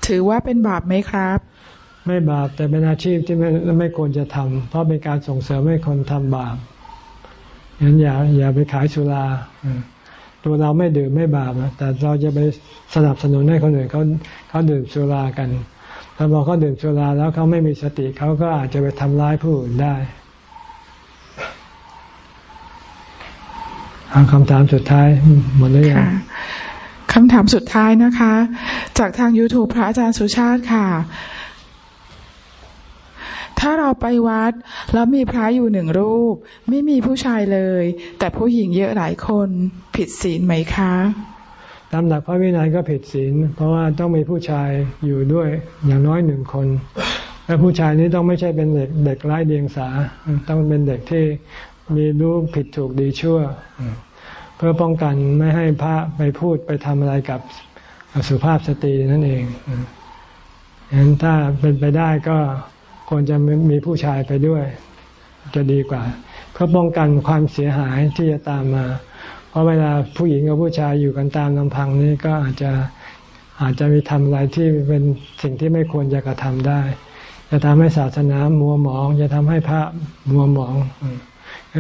ถือว่าเป็นบาปไหมครับ ไม่บาปแต่เป็นอาชีพที่ไม่ไม่ควรจะทำเพราะเป็นการส่งเสริมให้คนทำบาป งั้นอย่าอย่าไปขายสุราตัวเราไม่ดื่มไม่บาปนะแต่เราจะไปสนับสนุนให้คนอื่นเขาเขาดื่มสุรากันถ้าบอกเขาดื่มสุราแล้วเขาไม่มีสติเขาก็อาจจะไปทำร้ายผู้อื่นได้คำถามสุดท้ายหมดแล้วยังคำถามสุดท้ายนะคะ จากทาง YouTube พระอาจารย์สุชาติค่ะ ถ้าเราไปวัด แล้วมีพระอยู่หนึ่งรูป ไม่มีผู้ชายเลย แต่ผู้หญิงเยอะหลายคนผิดศีลไหมคะตามหลักพระวินัยก็ผิดศีล เพราะว่าต้องมีผู้ชายอยู่ด้วยอย่างน้อยหนึ่งคน และผู้ชายนี้ต้องไม่ใช่เป็นเด็กเด็กไร้เดียงสา ต้องเป็นเด็กที่มีรู้ผิดถูกดีชั่ว เพื่อป้องกันไม่ให้พระไปพูดไปทำอะไรกับสุภาพสตรีนั่นเองฉะนั้นถ้าเป็นไปได้ก็ ควรจะมีผู้ชายไปด้วย จะดีกว่า เพื่อป้องกันความเสียหายที่จะตามมา เพราะเวลาผู้หญิงกับผู้ชายอยู่กันตามลำพังนี่ก็อาจจะอาจจะมีทำอะไรที่เป็นสิ่งที่ไม่ควรจะกระทำได้ จะทำให้ศาสนามัวหมอง จะทำให้พระมัวหมอง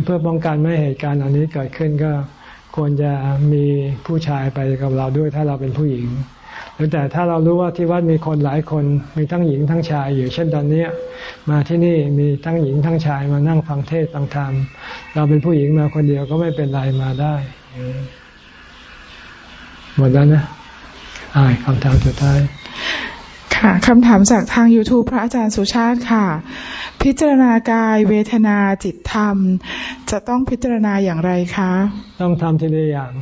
เพื่อป้องกันไม่เหตุการณ์เหล่านี้เกิดขึ้นก็ควรจะมีผู้ชายไปกับเราด้วยถ้าเราเป็นผู้หญิง รือแต่ถ้าเรารู้ว่าที่วัดมีคนหลายคนมีทั้งหญิงทั้งชายอยู่เช่นตอนนี้มาที่นี่มีทั้งหญิงทั้งชายมานั่งฟังเทศฟังธรรมเราเป็นผู้หญิงมาคนเดียวก็ไม่เป็นไรมาได้หมดแล้วนะอ่าคำถามสุดท้ายค่ะคำถามจากทาง YouTube พระอาจารย์สุชาติค่ะ พิจารณากายเวทนาจิตธรรม จะต้องพิจารณาอย่างไรคะ ต้องทำทีละอย่าง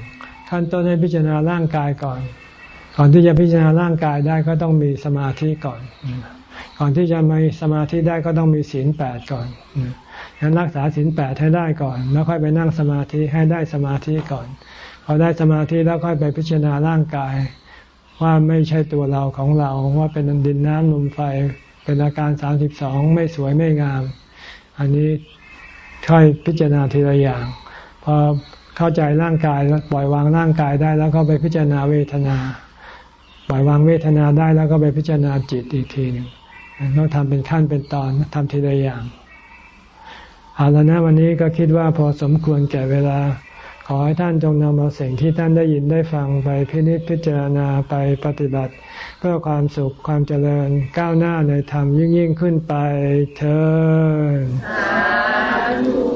ขั้นต้นให้พิจารณาร่างกายก่อน ก่อนที่จะพิจารณาร่างกายได้ก็ต้องมีสมาธิก่อน ก่อนที่จะมีสมาธิได้ก็ต้องมีศีลแปดก่อนงั้นรักษาศีลแปดให้ได้ก่อน แล้วค่อยไปนั่งสมาธิให้ได้สมาธิก่อน พอได้สมาธิแล้วค่อยไปพิจารณาร่างกาย ว่าไม่ใช่ตัวเราของเราว่าเป็นดินน้ำลมไฟเป็นอาการสามสิบสองไม่สวยไม่งาม อันนี้ค่อยพิจารณาทีละอย่างพอเข้าใจร่างกายแล้วปล่อยวางร่างกายได้ แล้วก็ไปพิจารณาเวทนา ปล่อยวางเวทนาได้แล้วก็ไปพิจารณาจิตอีกทีหนึ่งต้องทำเป็นขั้นเป็นตอนทำทีละอย่างเอาแล้วนะวันนี้ก็คิดว่าพอสมควรแก่เวลา ขอให้ท่านจงนำเอาสิ่งที่ท่านได้ยินได้ฟังไปพินิจพิจารณาไปปฏิบัติ เพื่อความสุขความเจริญก้าวหน้าในธรรมยิ่งยิ่งขึ้นไปเธอ